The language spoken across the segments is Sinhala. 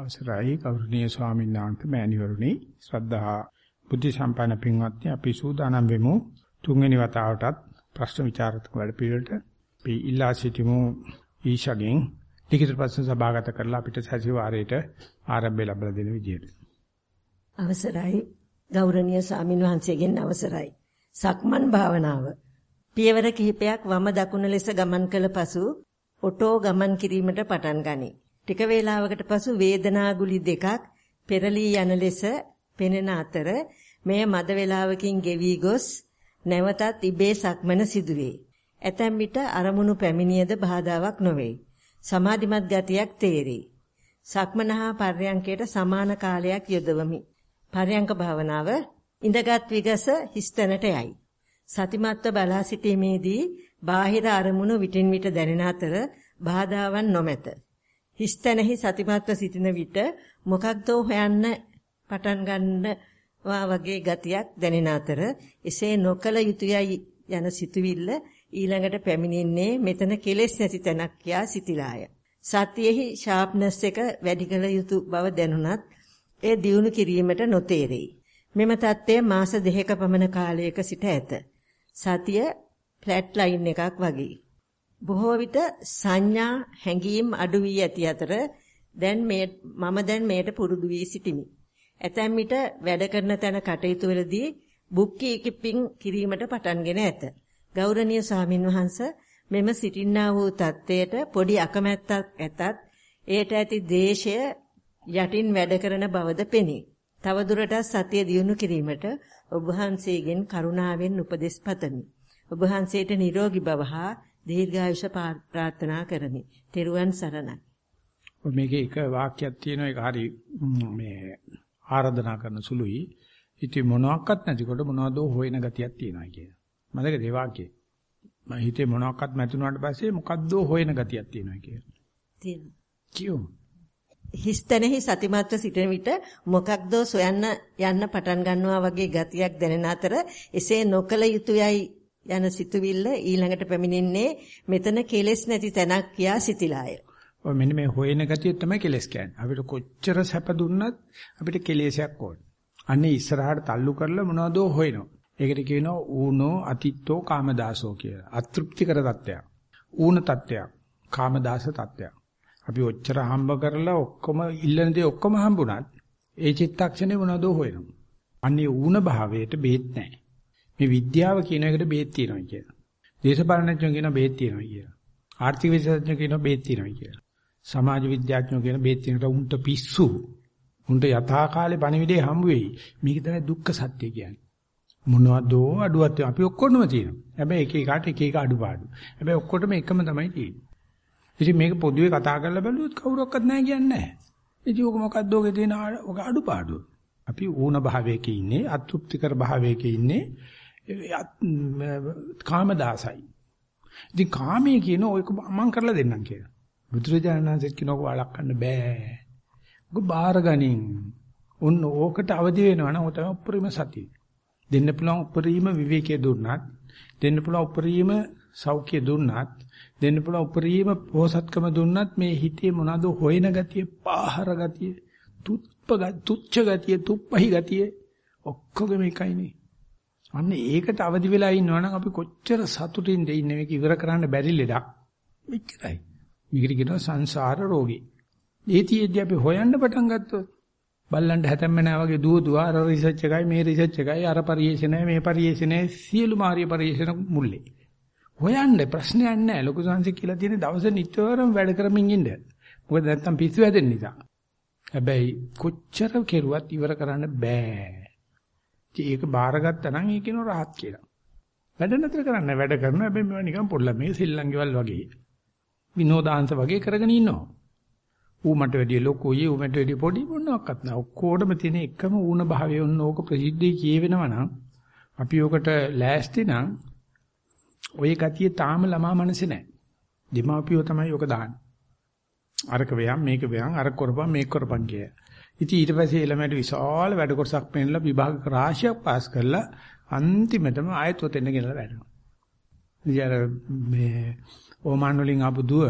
අවසරයි ගෞරවනීය ස්වාමීන් වහන්සේ මෑණිවරුනි. ශ්‍රද්ධා බුද්ධ සම්පන්න පින්වත්නි අපි සූදානම් වෙමු තුන්වෙනි වතාවටත් ප්‍රශ්න විචාරක වැඩ පිළිවෙලට. අපි ඉල්ලා සිටිමු ඊශගෙන් ලිඛිත ප්‍රශ්න සභාගත කරලා අපිට සතිವಾರයට ආරම්භය ලැබලා දෙන විදියට. අවසරයි ගෞරවනීය ස්වාමීන් වහන්සේගෙන් අවසරයි. සක්මන් භාවනාව. පියවර කිහිපයක් වම දකුණ ලෙස ගමන් කළ පසු ඔටෝ ගමන් කිරීමට පටන් ගනී. ටික වේලාවකට පසු වේදනාගුලි දෙකක් පෙරලී යන ලෙස පෙනෙන අතර මෙය මද වේලාවකින් ගෙවි ගොස් නැවතත් ඉබේ සක්මන සිදුවේ. ඇතැම් විට අරමුණු පැමිණියද බාධාවක් නොවේ. සමාධිමත් ගතියක් තේරේ. සක්මනහා පර්යංකයට සමාන කාලයක් යොදවමි. පර්යංක භාවනාව ඉඳගත් විගස හිස්තැනට යයි. සතිමත්ව බලා සිටීමේදී බාහිර අරමුණු විටින් විට දැනෙන අතර බාධාවන් නොමැත. හිස්තැනෙහි සතිමත්ව සිටින විට මොකක්දෝ හොයන්න පටන් ගන්නවා වගේ ගතියක් දැනෙන අතර එසේ නොකල යුතුයයි යන සිතුවිල්ල ඊළඟට පැමිණෙන්නේ මෙතන කෙලෙස් නැති තැනක් කියා සිතිලාය. සතියෙහි ෂාප්නස් එක වැඩි කළ යුතු බව දැනුණත් එය දියුණු කිරීමට නොතේරෙයි. මෙම தත්ත්වය මාස දෙකක පමණ කාලයක සිට ඇත. සතිය ෆ්ලැට් ලයින් එකක් වගේ. බොහෝ විට සංඥා හැඟීම් අඩු වී ඇති අතර දැන් මේ මම දැන් මේට පුරුදු වී සිටිමි. ඇතැම් විට වැඩ කරන තැන කටයුතු වලදී බුක් කීපින් කිරීමට පටන්ගෙන ඇත. ගෞරවනීය ස්වාමින් වහන්සේ මෙම සිටින්නා වූ தත්ත්වයට පොඩි අකමැත්තක් ඇතත් ඒට ඇති දේශය යටින් වැඩ කරන බවද පෙනේ. තවදුරටත් සතිය දියුණු කිරීමට ඔබ වහන්සේගෙන් කරුණාවෙන් උපදෙස් පතමි. ඔබ වහන්සේට නිරෝගී බව හා දීර්ඝායුෂ ප්‍රාර්ථනා කරමි. තෙරුවන් සරණයි. මේකේ එක වාක්‍යයක් තියෙනවා ඒක හරි මේ ආරාධනා කරන සුළුයි. ඉතින් මොනවත් නැතිකොට මොනවද හොයන ගතියක් තියෙනවා කියන. මතකද ඒ වාක්‍යය? මම හිතේ මොනවත් නැතුණාට පස්සේ මොකද්ද හොයන ගතියක් තියෙනවා කියන. තියෙනවා. කියෝ. හිස්තැනෙහි සතිමත්ව සිටින විට මොකක්ද සොයන්න යන්න පටන් ගන්නවා වගේ ගතියක් දැනෙන අතර එසේ නොකල යුතුයයි යන සිතුවිල්ල ඊළඟට පැමිණෙන්නේ මෙතන කෙලෙස් නැති තැනක් කියා සිතිලාය. ඔය මෙන්න මේ හොයන ගතිය තමයි කෙලෙස් කියන්නේ. අපිට කොච්චර සැප දුන්නත් අපිට කෙලෙසයක් ඕන. අන්නේ ඉස්සරහට තල්ලු කරලා මොනවදෝ හොයනවා. ඒකට කියනවා ඌනෝ අතිත්තෝ කාමදාසෝ කියලා. අතෘප්තිකර තත්ත්වයක්. ඌන තත්ත්වයක්. කාමදාස තත්ත්වයක්. අපි ඔච්චර හම්බ කරලා ඔක්කොම ඉල්ලන දේ ඔක්කොම හම්බුණත් ඒ චිත්තක්ෂණේ මොනවදෝ හොයනවා. අන්නේ ඌන භාවයට බේත් නැහැ. මේ විද්‍යාව කියන එකට බේත් තියෙනවා කියලා. දේශපාලනඥයෝ කියන බේත් තියෙනවා කියලා. ආර්ථික විද්‍යාඥයෝ කියන බේත් තියෙනවා කියලා. සමාජ විද්‍යාඥයෝ කියන බේත් තියෙනට උන්ට පිස්සු. උන්ට යථා කාලේ පණිවිඩේ හම්බ වෙයි. මේක තමයි දුක්ඛ සත්‍ය කියන්නේ. මොනවදෝ අඩුවක් අපි ඔක්කොම තියෙනවා. හැබැයි එක එකට එක එක අඩුපාඩු. හැබැයි ඔක්කොටම එකම තමයි තියෙන්නේ. ඉතින් මේක පොදුවේ කතා කරලා බැලුවොත් කවුරක්වත් නැහැ කියන්නේ නැහැ. ඉතින් ඔක මොකද්ද ඔගේ තියෙන ඔක අඩුපාඩුව. අපි ඌන භාවයක ඉන්නේ, අතෘප්තිකර භාවයක ඉන්නේ. කාමදාසයි. ඉතින් කාමයේ කියන ඔයක මම කරලා දෙන්නම් කියලා. බුදුරජාණන් වහන්සේ කියනක වළක්වන්න බෑ. ඔක බාරගනින්. උන් ඕකට අවදි වෙනවා නම් ඔය තමයි උපරිම සතිය. දෙන්න පුළුවන් උපරිම විවේකයේ දුන්නත්, දෙන්න පුළුවන් උපරිම සෞඛ්‍ය දුන්නත්, දෙන්න පුළුවන් උපරිම පොහසත්කම දුන්නත් මේ හිතේ මොනවාද හොයන ගතිය, පාහර ගතිය, තුප්ප තුච්ච ගතිය, තුප්පහි ගතිය ඔක්කොගෙම එකයිනේ. අන්න ඒකට අවදි වෙලා ඉන්නවනම් අපි කොච්චර සතුටින්ද ඉන්නේ මේක ඉවර කරන්න බැරි ලෙඩක්. මෙච්චරයි. මේකට කියනවා සංසාර රෝගී. ඒතියෙදි අපි හොයන්න පටන් ගත්තොත් බල්ලන්ට හැතැම්ම නැහැ වගේ දුව දුව අර රිසර්ච් එකයි මේ රිසර්ච් එකයි අර පරිේශනය මේ පරිේශනය සියලු මාර්ය පරිේශන මුල්ලේ. හොයන්න ප්‍රශ්නයක් නැහැ. ලොකු සංසි කියලා තියෙන දවසේ නිතරම වැඩ කරමින් ඉන්න. මොකද නැත්තම් පිස්සු හැදෙන්න නිසා. හැබැයි කොච්චර කෙරුවත් ඉවර කරන්න බෑ. ඒක බාරගත්තා නම් ඒ කියනවා රහත් කියලා. වැඩ නැතර කරන්න වැඩ කරනවා හැබැයි මේවා නිකන් පොඩ්ඩක් මේ සිල්ලංගෙවල් වගේ. විනෝදාංශ වගේ කරගෙන ඉන්නවා. ඌ මට වැඩිය ලොකුයි ඌ මට වැඩිය පොඩි මොනවාක්වත් නෑ. ඔක්කොඩම තියෙන එකම ඌණ භාවය ඔන්න ඕක ප්‍රසිද්ධිය කියවෙනවා නම් අපි ඔකට ලෑස්ති නම් ওই ගතිය තාම ළමා මනසේ නෑ. දෙමාපියෝ තමයි ඔක දාන්නේ. අරක වේයන් මේක වේයන් අර කරපන් මේක කරපන් කිය. ඉතින් ඊට පස්සේ ළමයට විශාල වැඩ කොටසක් පෙන්නලා විභාග රාශියක් පාස් කරලා අන්තිමටම ආයෙත් ඔතෙන් ගෙනලා වැඩනවා. ඉතින් මේ ඕමාන් වලින් ආපු දුව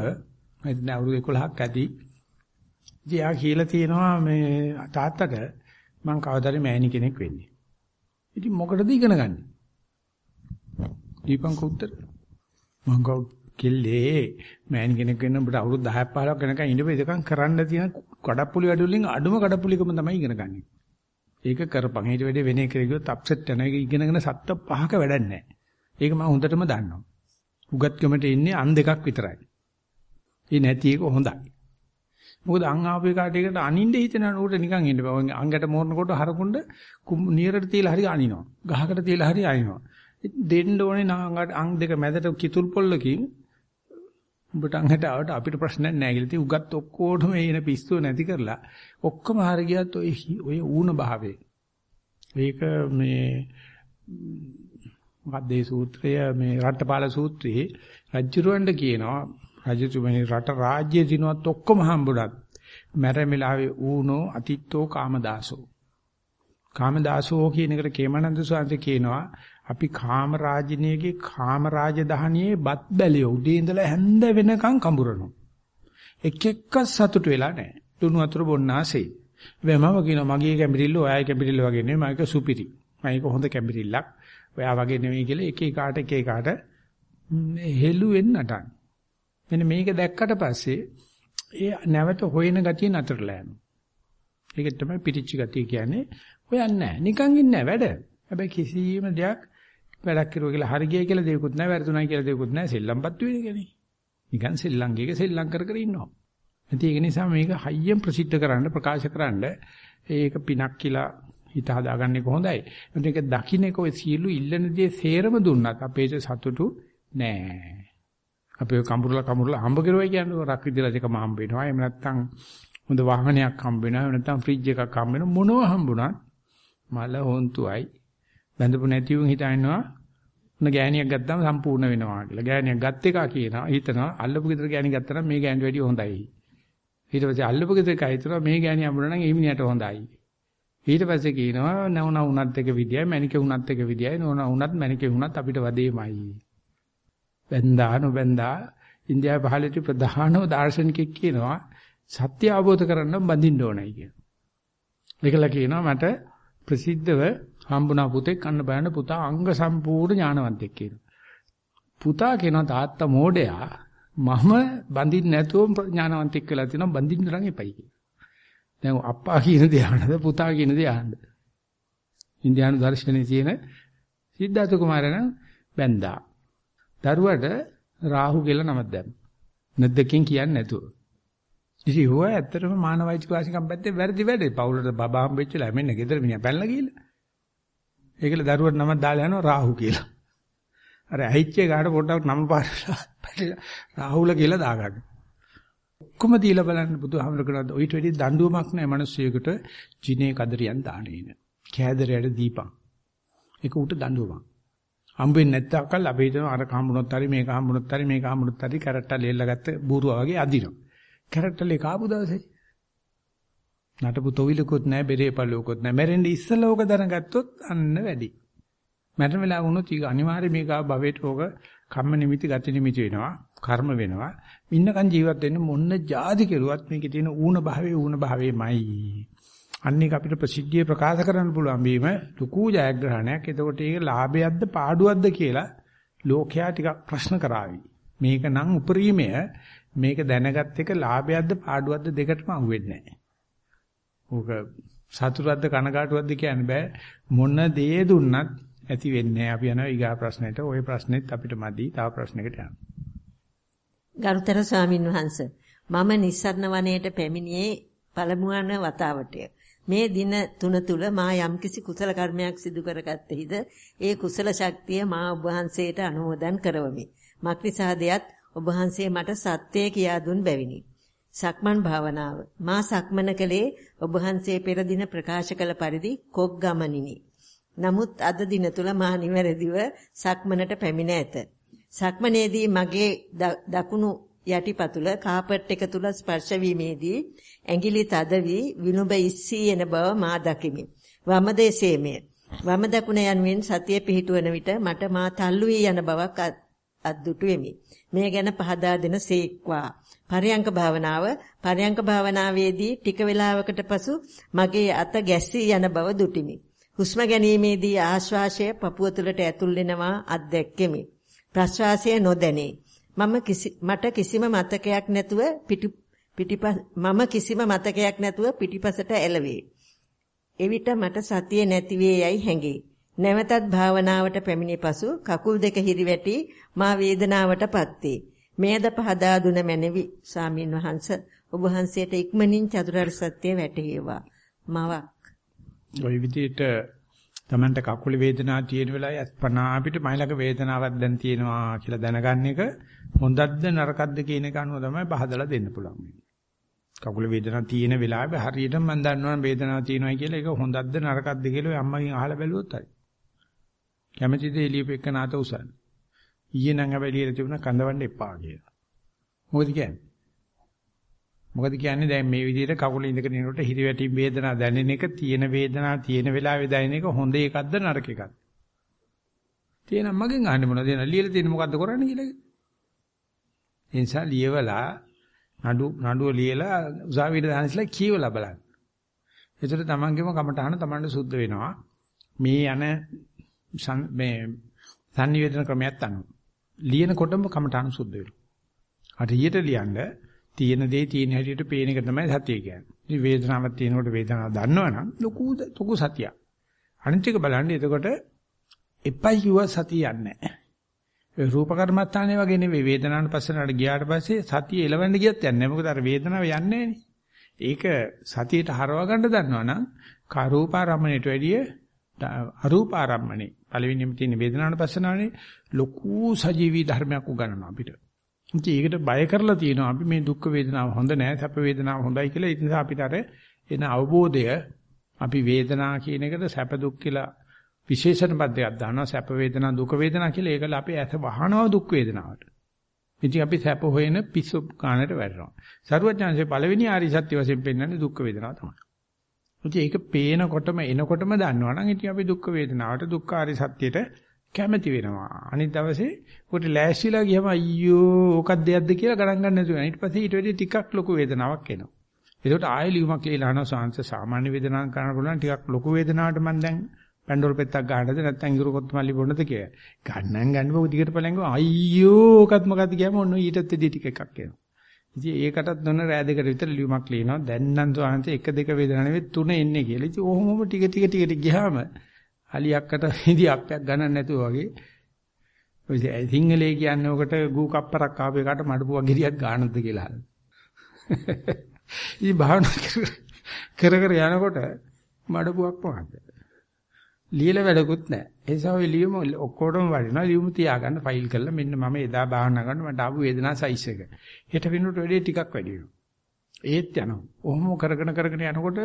මම අවුරුදු 11ක් ඇති ඉතින් යා කියලා තියෙනවා මේ තාත්තට මං කවදාද මෑණි කෙනෙක් වෙන්නේ. ඉතින් මොකටද ඉගෙන ගන්නේ? දීපං උත්තර මං කව කෙල්ලේ මෑණි කෙනෙක් වෙන්න ඔබට අවුරුදු 10ක් 15ක් වෙනකන් ඉඳපෙ ඉදකම් කරන්න තියෙන කඩප්පුලි වැඩ වලින් අඩුම කඩප්පුලිකම තමයි ඉගෙන ගන්න. ඒක කරපන්. ඊට වැඩි වෙන එක කිව්වොත් අප්සෙට් යන එක ඉගෙනගෙන සත්ත පහක වැඩක් නැහැ. ඒක මම හොඳටම දන්නවා. උගත්කමට ඉන්නේ අන් දෙකක් විතරයි. ඒ නැති එක හොඳයි. මොකද අං ආපේ කාටයකට අනින්න හිතනකොට උඩ නිකන් ඉන්න බෑ. අංගට මෝරනකොට හරකුණ්ඩ නියරට තියලා හරි අනිනවා. ගහකට තියලා හරි අනිනවා. දෙන්න ඕනේ නාංගට අං දෙක මැදට කිතුල් පොල්ලකින් උඹට අංගට ආවට අපිට ප්‍රශ්නයක් නැහැ කියලා. ඉතින් උගත් ඔක්කොටම එන පිස්සුව නැති කරලා ඔක්කොම හරි ගියත් ඔය ඔය ඌණ භාවයේ. ඒක මේ මොකක්ද මේ සූත්‍රය මේ රට්ටපාල සූත්‍රයේ රජුරවණ්ඩ කියනවා රජතුමනි රට රාජ්‍ය දිනුවත් ඔක්කොම හම්බුණත් මැරෙමිලාවේ ඌනෝ අතිත්තෝ කාමදාසෝ කාමදාසෝ කියන එකට කේමනන්ද සාන්ත කියනවා අපි කාම රාජිනියගේ කාම රාජධානියේ බත් බැලිය උදේ ඉඳලා හැන්ද වෙනකන් කඹරනවා. එක් එක්ක සතුට වෙලා නැහැ. දුනු වතුර බොන්නාසේ. වෙමව කියනවා මගේ කැඹිරිල්ල ඔයයි කැඹිරිල්ල වගේ නෙමෙයි. මයික සුපිරි. මයික හොඳ කැඹිරිල්ලක්. ඔයා වගේ නෙමෙයි කියලා එක එකාට එක එකාට හෙළු වෙන්නටන් මෙන්න මේක දැක්කට පස්සේ ඒ නැවත හොයන ගතිය නතරලා යනවා. ඒක තමයි පිටිච්ච ගතිය කියන්නේ. හොයන්නේ නැහැ. නිකන් ඉන්නේ වැඩ. හැබැයි කිසිම දෙයක් වැඩක් කරුවා කියලා හරි ගියයි කියලා දෙයක්වත් නැහැ. වැරදුණයි කියලා දෙයක්වත් නැහැ. සෙල්ලම්පත් වෙන එකනේ. නිකන් සෙල්ලම් ගියක සෙල්ලම් කර කර ඉන්නවා. ඉතින් ඒක නිසා මේක හයියෙන් ප්‍රසිද්ධ කරන්න ප්‍රකාශ කරන්න ඒක පිනක් කියලා හිත හදාගන්නේ කොහොඳයි. මේක දකින්නේ කොයි සියලු ඉල්ලන දේ සේරම දුන්නත් අපේ සතුටු නෑ. අපි ඔය කඹුරුලා කඹුරුලා හම්බ කරුවයි කියන්නේ රක් විදිලා දෙකම හම්බ වෙනවා. එහෙම නැත්නම් හොඳ වාහනයක් හම්බ වෙනවා. එහෙම නැත්නම් ෆ්‍රිජ් එකක් හම්බ වෙනවා. මොනවා හම්බුණත් මල හොන්තුයි. බඳපු නැති වුන් හිතනවා උන ගෑණියක් ගත්තාම සම්පූර්ණ වෙනවා කියලා. ගෑණියක් ගත් එක කියනවා හිතනවා අල්ලපු ගෙදර ගෑණි ගත්තා නම් මේ ගෑණිට වැඩිය හොඳයි. ඊට පස්සේ අල්ලපු ගෙදර කයි හිතනවා මේ ගෑණි හම්බුණා නම් ඒ මිනිහට හොඳයි. ඊට පස්සේ කියනවා නවන උනත් එක විදියයි මැනිකේ උනත් එක විදියයි නෝන උනත් මැනිකේ උනත් අපිට වදේමයි. බැන්දා නොබැන්දා ඉන්දියාවේ පහළට ප්‍රධානම දාර්ශනිකෙක් කියනවා සත්‍ය අවබෝධ කරගන්න බඳින්න ඕනයි කියන. ඒකල කියනවා මට ප්‍රසිද්ධව හම්බුණා පුතෙක් කන්න බයන පුතා අංග සම්පූර්ණ ඥානවන්තෙක් කියනවා. පුතා කියනවා තාත්තා මෝඩයා මම බඳින්න නැතුව ඥානවන්තෙක් කියලා තියෙනවා බඳින්න නම් එපයි කියලා. දැන් අප්පා කියන දේ අහන්නද පුතා කියන දේ අහන්නද? ඉන්දියානු දර්ශනයේ තියෙන සිද්ධාර්ථ කුමාරයන් බැන්දා. දරුවට රාහු කියලා නමක් දැම්මා. නැද්දකින් කියන්නේ නැතුව. ඉතින් හොය ඇත්තටම මානවයිච වාසිකම් පැත්තේ වැරදි වැඩේ. පවුලට බබා හම්බෙච්චලා මෙන්න ගෙදර මිනිහා පැනලා ගිහලා. ඒකල දරුවට නමක් දාලා යනවා රාහු කියලා. අර ඇහිච්චේ ගාඩ පොඩ්ඩක් නම පාරලා රාහුල කියලා දාගන්න. ඔක්කොම දීලා බලන්න බුදුහාමර කරනද ඔయిత වෙඩි දඬුවමක් නැහැ මිනිස්සුයෙකුට ජිනේ කදරියන් දාන්නේ නේ. කෑදරයට දීපන්. ඒක උට දඬුවමක්. හම්බෙන්නේ නැත්තකල් අපි හිතන අර හම්බුනොත් හරි මේක හම්බුනොත් හරි මේක හම්බුනොත් හරි කැරට්ටල් එල්ල ගත්ත බූරුවා වගේ අදිනවා. කැරට්ටල් එක ආපු දවසේ නටපු තොවිලකුත් නැහැ, බෙරේ පළුවකුත් නැහැ. මැරෙන්න ඉස්සෙල්ලා ඕක දැනගත්තොත් අන්න වැඩි. මැරෙන වෙලාව වුණොත් ඊ අනිවාර්යයෙන් මේක භවයට ඕක කම්ම නිමිති, ගති නිමිති වෙනවා, කර්ම වෙනවා. ඉන්නකන් ජීවත් වෙන්න මොන්න જાති කෙරුවත් මේකේ තියෙන ඌන භාවයේ ඌන භාවයේමයි. අන්න ඒක අපිට ප්‍රසිද්ධියේ ප්‍රකාශ කරන්න පුළුවන් වීම ලুকু ජයග්‍රහණයක්. එතකොට ඒක ලාභයක්ද පාඩුවක්ද කියලා ලෝකයා ටිකක් ප්‍රශ්න කරાવી. මේක නම් උපරිමය මේක දැනගත් එක ලාභයක්ද පාඩුවක්ද දෙකටම අහුවෙන්නේ නැහැ. ඕක සතුටක්ද කනගාටුවක්ද කියන්න බෑ. මොන දේ දුන්නත් ඇති වෙන්නේ අපි යනවා ඊගා ප්‍රශ්නෙට. ওই ප්‍රශ්නෙත් අපිට මදි. තව ප්‍රශ්නයකට යන්න. ගරුතර ස්වාමින් වහන්සේ මම නිස්සරණ වනයේට පැමිණියේ පළමුවන වතාවටය. මේ දින තුන තුල මා යම්කිසි කුසල කර්මයක් සිදු කරගත්තෙහිද ඒ කුසල ශක්තිය මා ඔබ වහන්සේට අනුමෝදන් කරවමි. මක්නිසාදයට ඔබ වහන්සේ මට සත්‍යය කියා දුන් බැවිනි. සක්මන් භාවනාව මා සක්මන කලේ ඔබ වහන්සේ පෙර දින ප්‍රකාශ කළ පරිදි කොක් ගමනිනි. නමුත් අද දින තුල මා නිවැරදිව සක්මනට පැමිණ ඇත. සක්මනේදී මගේ දකුණු යටිපතුල කාපට් එක තුල ස්පර්ශ වීමේදී ඇඟිලි තද වී විනුබ ඉස්සී එන බව මා දකිමි. වම දේශේමය. වම දකුණ යනුවෙන් සතිය පිහිටුවන විට මට මා තල්ලු වී යන බවක් අද්දුටු වෙමි. මේ ගැන පහදා දෙන සේක්වා. පරයන්ක භාවනාව පරයන්ක භාවනාවේදී ටික වේලාවකට පසු මගේ අත ගැස්සී යන බව දුටිමි. හුස්ම ගැනීමේදී ආශ්වාසය පපුව තුළට ඇතුල් වෙනවා අත්දැක්කෙමි. ප්‍රශ්වාසය නොදැනේ. මම මට කිසිම මතකයක් නැතුව පිටිපස මම කිසිම මතකයක් නැතුව පිටිපසට එළවේ. එවිට මට සතිය නැති වේ යයි හැඟේ. නැවතත් භාවනාවට පැමිණි පසු කකුල් දෙක හිරිවැටි මා වේදනාවටපත් වේ. මෙයද පහදා දුන මැනවි සාමින් වහන්ස ඔබ වහන්සේට ඉක්මනින් චතුරාර්ය සත්‍ය වැටහේවා. මවක්. ওই විදිහට Tamanට කකුල වේදනාවක් තියෙන වෙලාවේ අස්පනා අපිට මයිලක වේදනාවක් දැන් තියෙනවා කියලා දැනගන්න එක හොඳක්ද නරකක්ද කියන එක අනුව තමයි බහදලා දෙන්න පුළුවන්. කකුල වේදනාවක් තියෙන වෙලාවේ හරියටම මම දන්නවා වේදනාවක් තියෙනවා කියලා ඒක හොඳක්ද නරකක්ද කියලා අම්මගෙන් අහලා බැලුවොත් හරි. කැමැතිද එළියපෙක නාත උසන්. ඊයේ නම් හැබැයි එළියට තිබුණා කඳවන්න එපා කියලා. මොකද කියන්නේ? මොකද කියන්නේ දැන් මේ විදිහට කකුල ඉඳගෙන ඉනකොට හිරිවැටි වේදනාව දැනෙන එක තියෙන වේදනාව තියෙන වෙලාවේ දැනෙන එක හොඳ එකක්ද නරක එකක්ද? තියෙන මගෙන් අහන්නේ මොනවද? දෙන ලියලා තියෙන මොකද්ද කරන්නේ කියලා. ඒ නිසා ලියවලා නඩු නඩුව ලියලා උසාවියට දානස්ලා කියවලා බලන්න. ඒතර තමන්ගේම කමටහන තමන්ට සුද්ධ වෙනවා. මේ යන මේ sannivedana ක්‍රමයක් අනුව. ලියනකොටම කමටහන සුද්ධ වෙනවා. හරියට ලියන්න තියෙන දේ තියෙන හැටියට පේන එක තමයි සතිය කියන්නේ. ඉතින් වේදනාවක් තියෙනකොට වේදනාව දන්නවනම් ලොකු ලොකු සතියක්. අනිත් එක බලන්න එතකොට එපයි කිව්ව සතිය යන්නේ නැහැ. ඒ රූප කර්මස්ථානයේ වගේ නෙවෙයි වේදනාවට පස්සට ගියාට පස්සේ සතිය එලවන්න ගියත් යන්නේ නැහැ. මොකද අර වේදනාව යන්නේ ඒක සතියට හරව ගන්න දන්නවනම් කාරූපාරම්මණයට වැඩිය අරූපාරම්මණේ පළවෙනිම තියෙන වේදනාවට පස්සනානේ ලොකු සජීවී ධර්මයක් උගන්වනවා අපිට. ඉතින් ඒකට බය කරලා තියෙනවා අපි මේ දුක් වේදනාව හොඳ නෑ සැප වේදනාව හොඳයි කියලා. ඒ නිසා අපිට අර එන අවබෝධය අපි වේදනා කියන එකට සැප දුක් කියලා විශේෂණ පදයක් දානවා සැප වේදනා දුක වේදනා කියලා. ඒකල අපි ඇස වහනවා දුක් වේදනාවට. ඉතින් අපි සැප හොයන පිස්සු කාණයට වැටෙනවා. සරුවඥාන්සේ පළවෙනි ආරි සත්‍ය වශයෙන් පෙන්වන්නේ දුක් වේදනාව තමයි. ඉතින් ඒක පේනකොටම එනකොටම දන්නවනම් ඉතින් අපි දුක් වේදනාවට දුක්ඛාරි සත්‍යයට කැමැති වෙනවා. අනිත් දවසේ උකට ලෑස්තිලා ගියම අයියෝ ඕකක් දෙයක්ද කියලා ගණන් ගන්න නැතුව යනවා. ඊට පස්සේ ඊට වැඩි ටිකක් ලොකු වේදනාවක් එනවා. ඒකට ආයෙ ලියුමක් ලියලා අහනවා සාංශ සාමාන්‍ය වේදනාවක් කරන්න පුළුවන් ටිකක් ලොකු වේදනාවට මම දැන් පැන්ඩෝල් පෙත්තක් ගන්නද නැත්නම් ඉඟුරු කොත්මල්ලි බොන්නද කියලා. ගන්නන් ගන්න බෝ දිගට පලංගෝ අයියෝ ඕකත් මොකද්ද කියම ඔන්න ඊටත් දෙඩි ටික එකක් එනවා. ඉතින් ඒකටත් නොන රෑ දෙකට විතර ලියුමක් ලියනවා. දැන් නම් සාංශ එක දෙක වේදනාවක් නෙවෙයි තුන එන්නේ කියලා. ඉතින් ඔහොමම ටික ටික ටික ගියාම අලියක්කට ඉදි අප්පයක් ගණන් නැතුව වගේ ඔය සිංහලේ කියන්නේ ඔකට ගූ කප්පරක් ආපු එකට මඩපුවක් ගෙඩියක් ගන්නද කියලා. ඉතින් භාවනා කර කර යනකොට මඩපුවක් මොකද්ද? ලියලා වැඩකුත් නැහැ. ඒ නිසා ඔය ලියුම ඔක්කොටම වටිනවා. ලියුම තියාගන්න ෆයිල් කරලා මෙන්න මම එදා භාවනා කරනකොට මට ආපු වේදනා සයිස් එක. හෙට වෙනුවට වැඩි ටිකක් වැඩි වෙනවා. ඒත් යනවා. ඔහොම කරගෙන කරගෙන යනකොට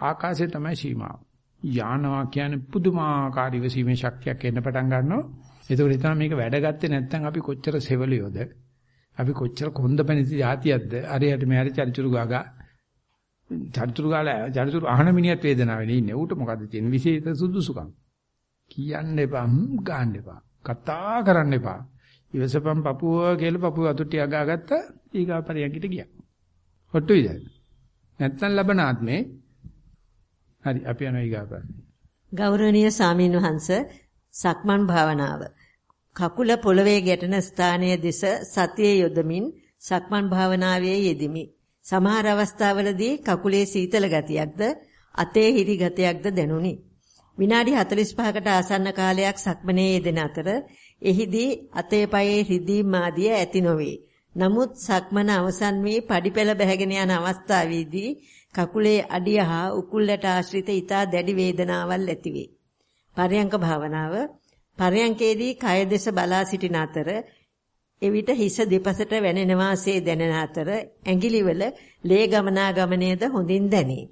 ආකාශය තමයි සීමාව. යානවා කියන්නේ පුදුමාකාර ඉවසීමේ ශක්තියක් එන්න පටන් ගන්නවා. ඒකෝට හිතනවා මේක වැඩගත්තේ නැත්නම් අපි කොච්චර සෙවලියොද? අපි කොච්චර කොන්දපැණිති જાතියක්ද? අරයට මෙහරි චරිචුරු ගාගා චරිචුරු ගාලා චරිචුරු අහන මිනිහත් වේදනාවෙන් ඉන්නේ. ඌට මොකද්ද තියෙන විශේෂ සුදුසුකම්? කියන්න එපා, ගන්න එපා. කතා කරන්න එපා. ඉවසපම් පපුව කියලා පපුව අතුට්ටි අගාගත්ත ඊගා පරියන්කිට ගියා. හොට්ටුයිද? නැත්නම් ලබන ආත්මේ හරි අපි යනවා ඊගා ප්‍රශ්නේ. ගෞරවනීය සාමීන් වහන්ස සක්මන් භාවනාව. කකුල පොළවේ ගැටෙන ස්ථානයේ දෙස සතියේ යොදමින් සක්මන් භාවනාවේ යෙදිමි. සමහර අවස්ථාවලදී කකුලේ සීතල ගතියක්ද අතේ හිරි ගතියක්ද දැනුනි. විනාඩි 45කට ආසන්න කාලයක් සක්මනේ යෙදෙන අතර එහිදී අතේ පයේ රිදීම් ආදිය ඇති නොවේ. නමුත් සක්මන අවසන් වී පඩිපෙළ බැහැගෙන යන අවස්ථාවේදී කකුලේ අඩිය හා උකුල්ලට ආශ්‍රිත ඊතා දැඩි වේදනාවල් ඇතිවේ. පරයන්ක භාවනාව පරයන්කේදී කය දෙස බලා සිටින අතර එවිට හිස දෙපසට වැනෙන වාසේ දැනෙන අතර ඇඟිලිවල ලේ ගමනාගමනයේද හොඳින් දැනේ.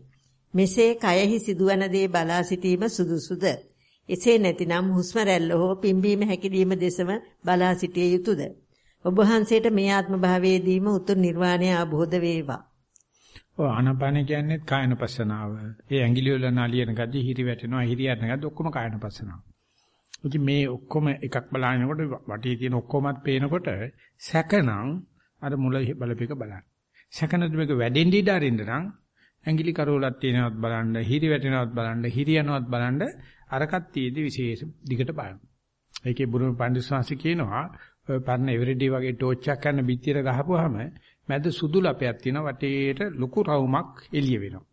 මෙසේ කයෙහි සිදුවන දේ බලා සිටීම සුදුසුද? එසේ නැතිනම් හුස්ම රැල්ල හෝ පිම්බීම හැකිලිම දෙසම බලා සිටිය යුතුයද? ඔබ වහන්සේට මේ ආත්ම භාවයේදීම උතුම් නිර්වාණය අවබෝධ වේවා. ඔය ආනපාන කියන්නේ කායනපස්සනාව. ඒ ඇඟිලි වල නාලියන ගදී හිරි වැටෙනවා, හිරි යන ගදී ඔක්කොම කායනපස්සනාව. ඉතින් මේ ඔක්කොම එකක් බලනකොට වටේ තියෙන ඔක්කොමත් පේනකොට සැකනම් අර මුල බලපෙක බලන්න. සැකනද මේක වැඩෙන්න ඉඩ අරින්න නම් ඇඟිලි කරවලක් තියෙනවත් බලන්න, හිරි වැටෙනවත් බලන්න, හිරි යනවත් බලන්න අරකට තියේදී විශේෂ දිගට බලන්න. ඒකේ බුරුම පඬිස්සවාසි කියනවා ඔය පරණ එවරිඩි වගේ ටෝච් එකක් ගන්න පිටියට ගහපුවාම මැද සුදු ලපයක් තියෙනවා වටේට ලොකු රවුමක් එළිය වෙනවා.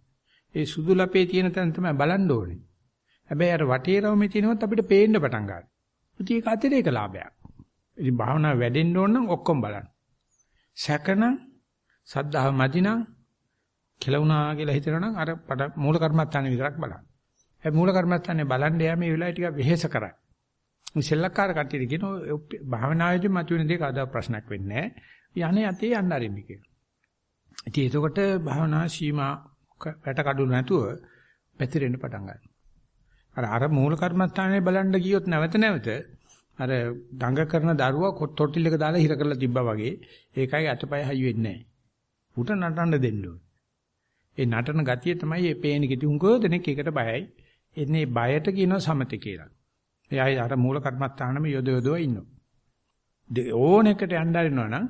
ඒ සුදු ලපේ තියෙන තැන තමයි බලන්න ඕනේ. හැබැයි අර වටේ රවුමේ තියෙනවත් අපිට පේන්න පටන් ගන්නවා. ඉතින් ඒක අතිරේක ලාභයක්. ඉතින් භාවනාව වැඩෙන්න ඕන නම් ඔක්කොම බලන්න. සැකනම් සද්ධාව මදිනම් කෙලුණා කියලා හිතනනම් අර මූල කර්මත්තානේ විතරක් බලන්න. ඒ මූල කර්මත්තානේ බලන්න යා මේ වෙලාවේ ටිකක් වෙහෙස කරයි. මේ සෙල්ලක්කාර කට්ටියට කියන භාවනාවේදී මතුවෙන දේ කවදා ප්‍රශ්නයක් වෙන්නේ නැහැ. යන්නේ යතේ යන්න අරින්න කියලා. ඉතින් එතකොට භාවනා සීමා වැට කඩු නැතුව පැතිරෙන්න පටන් ගන්නවා. අර අර මූල කර්මස්ථානයේ බලන්න ගියොත් නැවත නැවත අර දඟ කරන දරුවා තොටිල් එක දාලා හිර කරලා තිබ්බා වගේ ඒකයි අතපය හයි වෙන්නේ නැහැ. උට නටන්න දෙන්න ඕනේ. ඒ නටන ගතිය තමයි මේ පේන කිති උංගෝ දෙනෙක් එකට බයයි. එන්නේ බයට කියනවා සමතේ කියලා. එයා අර මූල කර්මස්ථානෙම යොද යොදව ඉන්නවා. ඕනෙකට යන්න හරිනවා නම්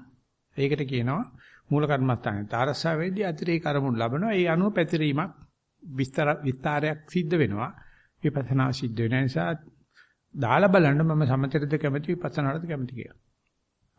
ඒකට කියනවා මූල කර්මස්ථානේ තාරසා වේදී අතිරේක අරමුණු ලබනවා. ඒ අනුව පැතිරීමක් විස්තර විස්තරයක් සිද්ධ වෙනවා. විපස්සනා සිද්ධ වෙන නිසා දාලා බලන්න මම සමතෙරද කැමති විපස්සනාටද කැමති කියලා.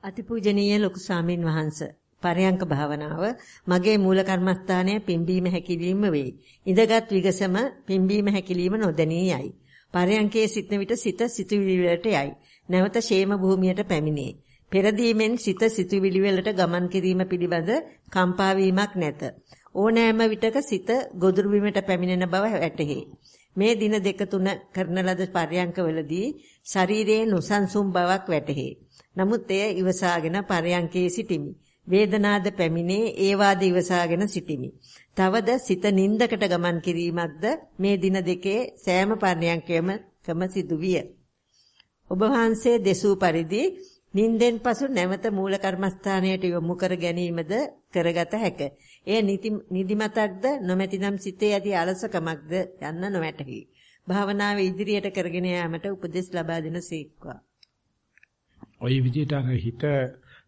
අතිපූජනීය ලොකු සාමින් වහන්සේ පරයන්ක භාවනාව මගේ මූල කර්මස්ථානය පිම්බීම හැකිලිම වේ. ඉඳගත් විගසම පිම්බීම හැකිලිම නොදැනී යයි. පරයන්කේ සිටන විට සිත සිතුවිලි වලට යයි. නැවත ෂේම භූමියට පැමිණේ. පෙරදීමෙන් සිත සිතුවිලි වලට ගමන් කිරීම පිළිබඳ කම්පා වීමක් නැත. ඕනෑම විටක සිත ගොදුරු වීමට පැමිණෙන බව වැටහි. මේ දින දෙක තුන කරන ලද පරයන්කවලදී ශරීරයේ නොසන්සුන් බවක් වැටහි. නමුත් එය ඉවසාගෙන පරයන්කේ සිටිමි. වේදනාද පැමිණේ ඒවාද ඉවසාගෙන සිටිමි. තවද සිත නින්දකට ගමන් කිරීමක්ද මේ දින දෙකේ සෑම පරයන්කයම කම සිදුවිය. ඔබ වහන්සේ දෙසූ පරිදි නින්දෙන් පසු නැවත මූල කර්මස්ථානයට යොමු කර ගැනීමද කරගත හැක. එය නිදිමතක්ද නොමැතිනම් සිතේ ඇති අලසකමක්ද යන්න නොමැටහි. භාවනාව ඉදිරියට කරගෙන යාමට උපදෙස් ලබා දෙන සීක්වා. ওই විදිහට හිත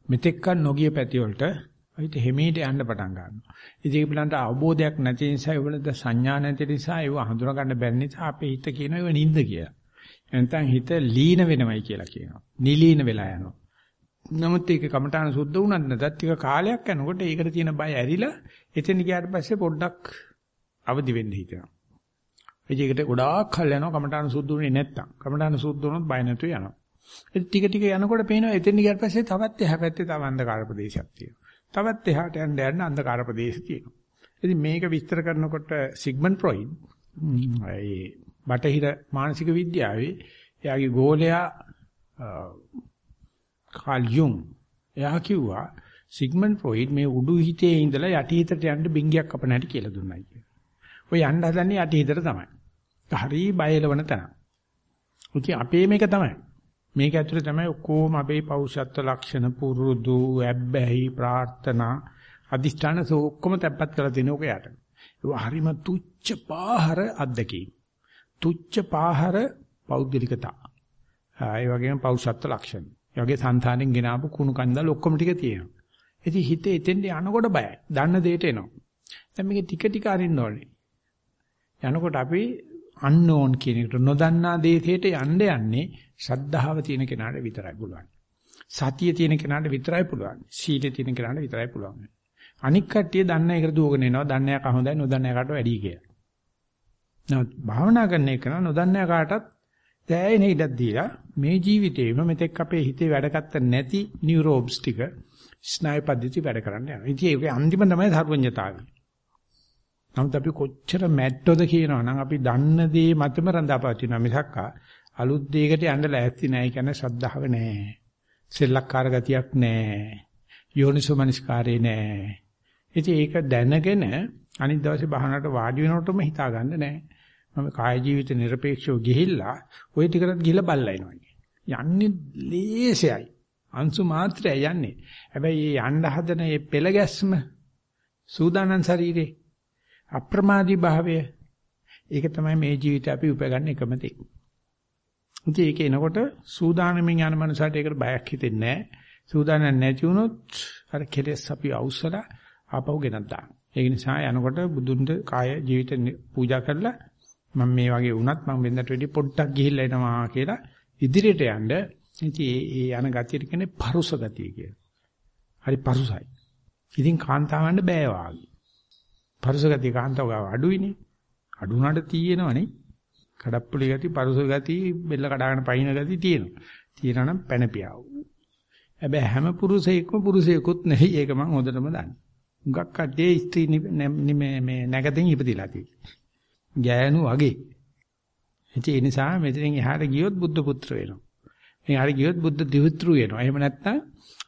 මෙතෙක්කන් නොගිය පැති වලට හිත හිමීට යන්න පටන් ගන්නවා. ඉතින් ඒක පිළිබඳ අවබෝධයක් නැති නිසා ඒවලද සංඥා නැති නිසා ඒව හඳුනා ගන්න බැරි නිසා අපේ හිත කියනවා ඒව නිින්ද කියලා. නැත්නම් හිත ලීන වෙනවයි කියලා කියනවා. නිලීන වෙලා යනවා. නමුත් ඒක කමඨාන සුද්ධ වුණත් නැත්නම් ටික කාලයක් යනකොට ඒකට තියෙන බය ඇරිලා එතන ගියාට පස්සේ පොඩ්ඩක් අවදි වෙන්න හිතෙනවා. ඒකට ගොඩාක් කල් යනවා කමඨාන සුද්ධ වුණේ නැත්තම්. කමඨාන සුද්ධ වුණොත් බය නැතුව යනවා. ඒ ටික ටික යනකොට පේනවා එතෙන් ගියාට පස්සේ තවත් එහා පැත්තේ තව අන්ධකාර ප්‍රදේශයක් තියෙනවා. තවත් එහාට යන්න යන්න අන්ධකාර ප්‍රදේශ තියෙනවා. ඉතින් මේක විස්තර කරනකොට සිග්මන්ඩ් ෆ්‍රොයිඩ් ඒ බටහිර මානසික විද්‍යාවේ එයාගේ ගෝලයා කාල් යුන් එයා කිව්වා සිග්මන්ඩ් ෆ්‍රොයිඩ් මේ උඩු හිතේ ඉඳලා යටි හිතට යන්න බින්ගයක් අප නැටි කියලා දුන්නයි කියලා. ඔය යන්න හදන්නේ යටි හිතට තමයි. හරි බයලවන තැන. උකි අපේ මේක තමයි. මේක ඇතුලේ තමයි ඔක්කොම අපේ පෞෂත්ව ලක්ෂණ පුරුදු ඇබ්බැහි ප්‍රාර්ථනා අදිෂ්ඨාන ඔක්කොම තැප්පත් කරලා දෙන ඔක යට. ඒක හරිම තුච්ච පාහර අද්දකීම්. තුච්ච පාහර පෞද්ගලිකතා. ඒ වගේම පෞෂත්ව ලක්ෂණ. ඒ වගේ సంతානෙන් ගෙනාවු කුණු කන්දල් ඔක්කොම ටික තියෙනවා. ඉතින් හිතේ එතෙන්ට යනකොට බයයි. දන්න දෙයට එනවා. දැන් මේක ටික ටික අරින්න ඕනේ. යනකොට අපි unknown කියන එකට නොදන්නා දේශයට යන්න යන්නේ ශ්‍රද්ධාව තියෙන කෙනාට විතරයි පුළුවන්. සතිය තියෙන කෙනාට විතරයි පුළුවන්. සීලය තියෙන කෙනාට විතරයි පුළුවන්. අනික් කට්ටිය දන්න එකට දුවගෙන එනවා. දන්න එක හොඳයි නොදන්න එකට වැඩි කියලා. නමුත් භාවනා කරන එක නොදන්න කාටත් දැයින ඉඩක් දීලා මේ ජීවිතේම මෙතෙක් අපේ හිතේ වැඩගත්ත නැති නියුරෝබ්ස් ටික ස්නායු පද්ධති වැඩ කරන්න යනවා. ඉතින් ඒකේ අන්තිම තමයි ධර්මඥතාවය. නමුත් අපි කොච්චර මැට්ටොද කියනවනම් අපි දන්න දේ මතම රඳාපවතිනවා මිසක් අලුත් දෙයකට යන්න ලෑස්ති නැහැ කියන්නේ ශ්‍රද්ධාව නැහැ. සෙල්ලක්කාර ගතියක් නැහැ. යෝනිසෝමනස්කාරේ නැහැ. ඉතින් ඒක දැනගෙන අනිත් දවසේ බහනට වාඩි වෙනකොටම හිතා ගන්න නැහැ. මම කාය ජීවිත নিরপেক্ষව ගිහිල්ලා ওই ටිකටත් ගිහිල්ලා බල්ලා එනවා යන්නේ ලේසයයි. අංශු මාත්‍රය යන්නේ. හැබැයි මේ යන්න හදන මේ පෙළ ගැස්ම සූදානම් ශරීරේ අප්‍රමාදී භාවය ඒක තමයි මේ ජීවිතේ අපි උපයගන්න එකම දේ. ඉතින් ඒක එනකොට සූදානමින් යන මනසට ඒකට බයක් හිතෙන්නේ නැහැ. සූදානම් නැති වුණොත් අර කෙලෙස් අපි අවසලා ආපහු ගෙනත් දාන. ඒ නිසා යනකොට බුදුන්ගේ කාය ජීවිත පූජා කරලා මම මේ වගේ වුණත් මම වෙනදට වැඩි පොඩ්ඩක් ගිහිල්ලා එනවා කියලා ඉදිරියට යන්න ඉතින් ඒ යන ගතියට කියන්නේ පරුස ගතිය කියලා. හරි පරුසයි. ඉතින් කාන්තාවන්න බෑ වාගේ. පරුස ගතිය කාන්තාව ගාව අඩුයිනේ. අඩු උනාට තියෙනවනේ. කඩප්පුලි ගතිය, පරුස ගතිය, බෙල්ල කඩාගෙන පයින් ගතිය තියෙනවා. තියෙනවා නම් පැනපියාව. හැබැයි හැම පුරුෂයෙක්ම පුරුෂයෙකුත් නෙයි ඒක මම හොඳටම දන්නේ. හුඟක් කඩේ ස්ත්‍රී මේ නැගතින් ඉපදිලා තියෙන්නේ. ගෑනු වගේ. ඒ නිසා මෙතනින් එහාට ගියොත් බුද්ධ පුත්‍ර වෙනවා. මේ හරි ගියොත් බුද්ධ දිවිත්‍රු වෙනවා. එහෙම නැත්නම්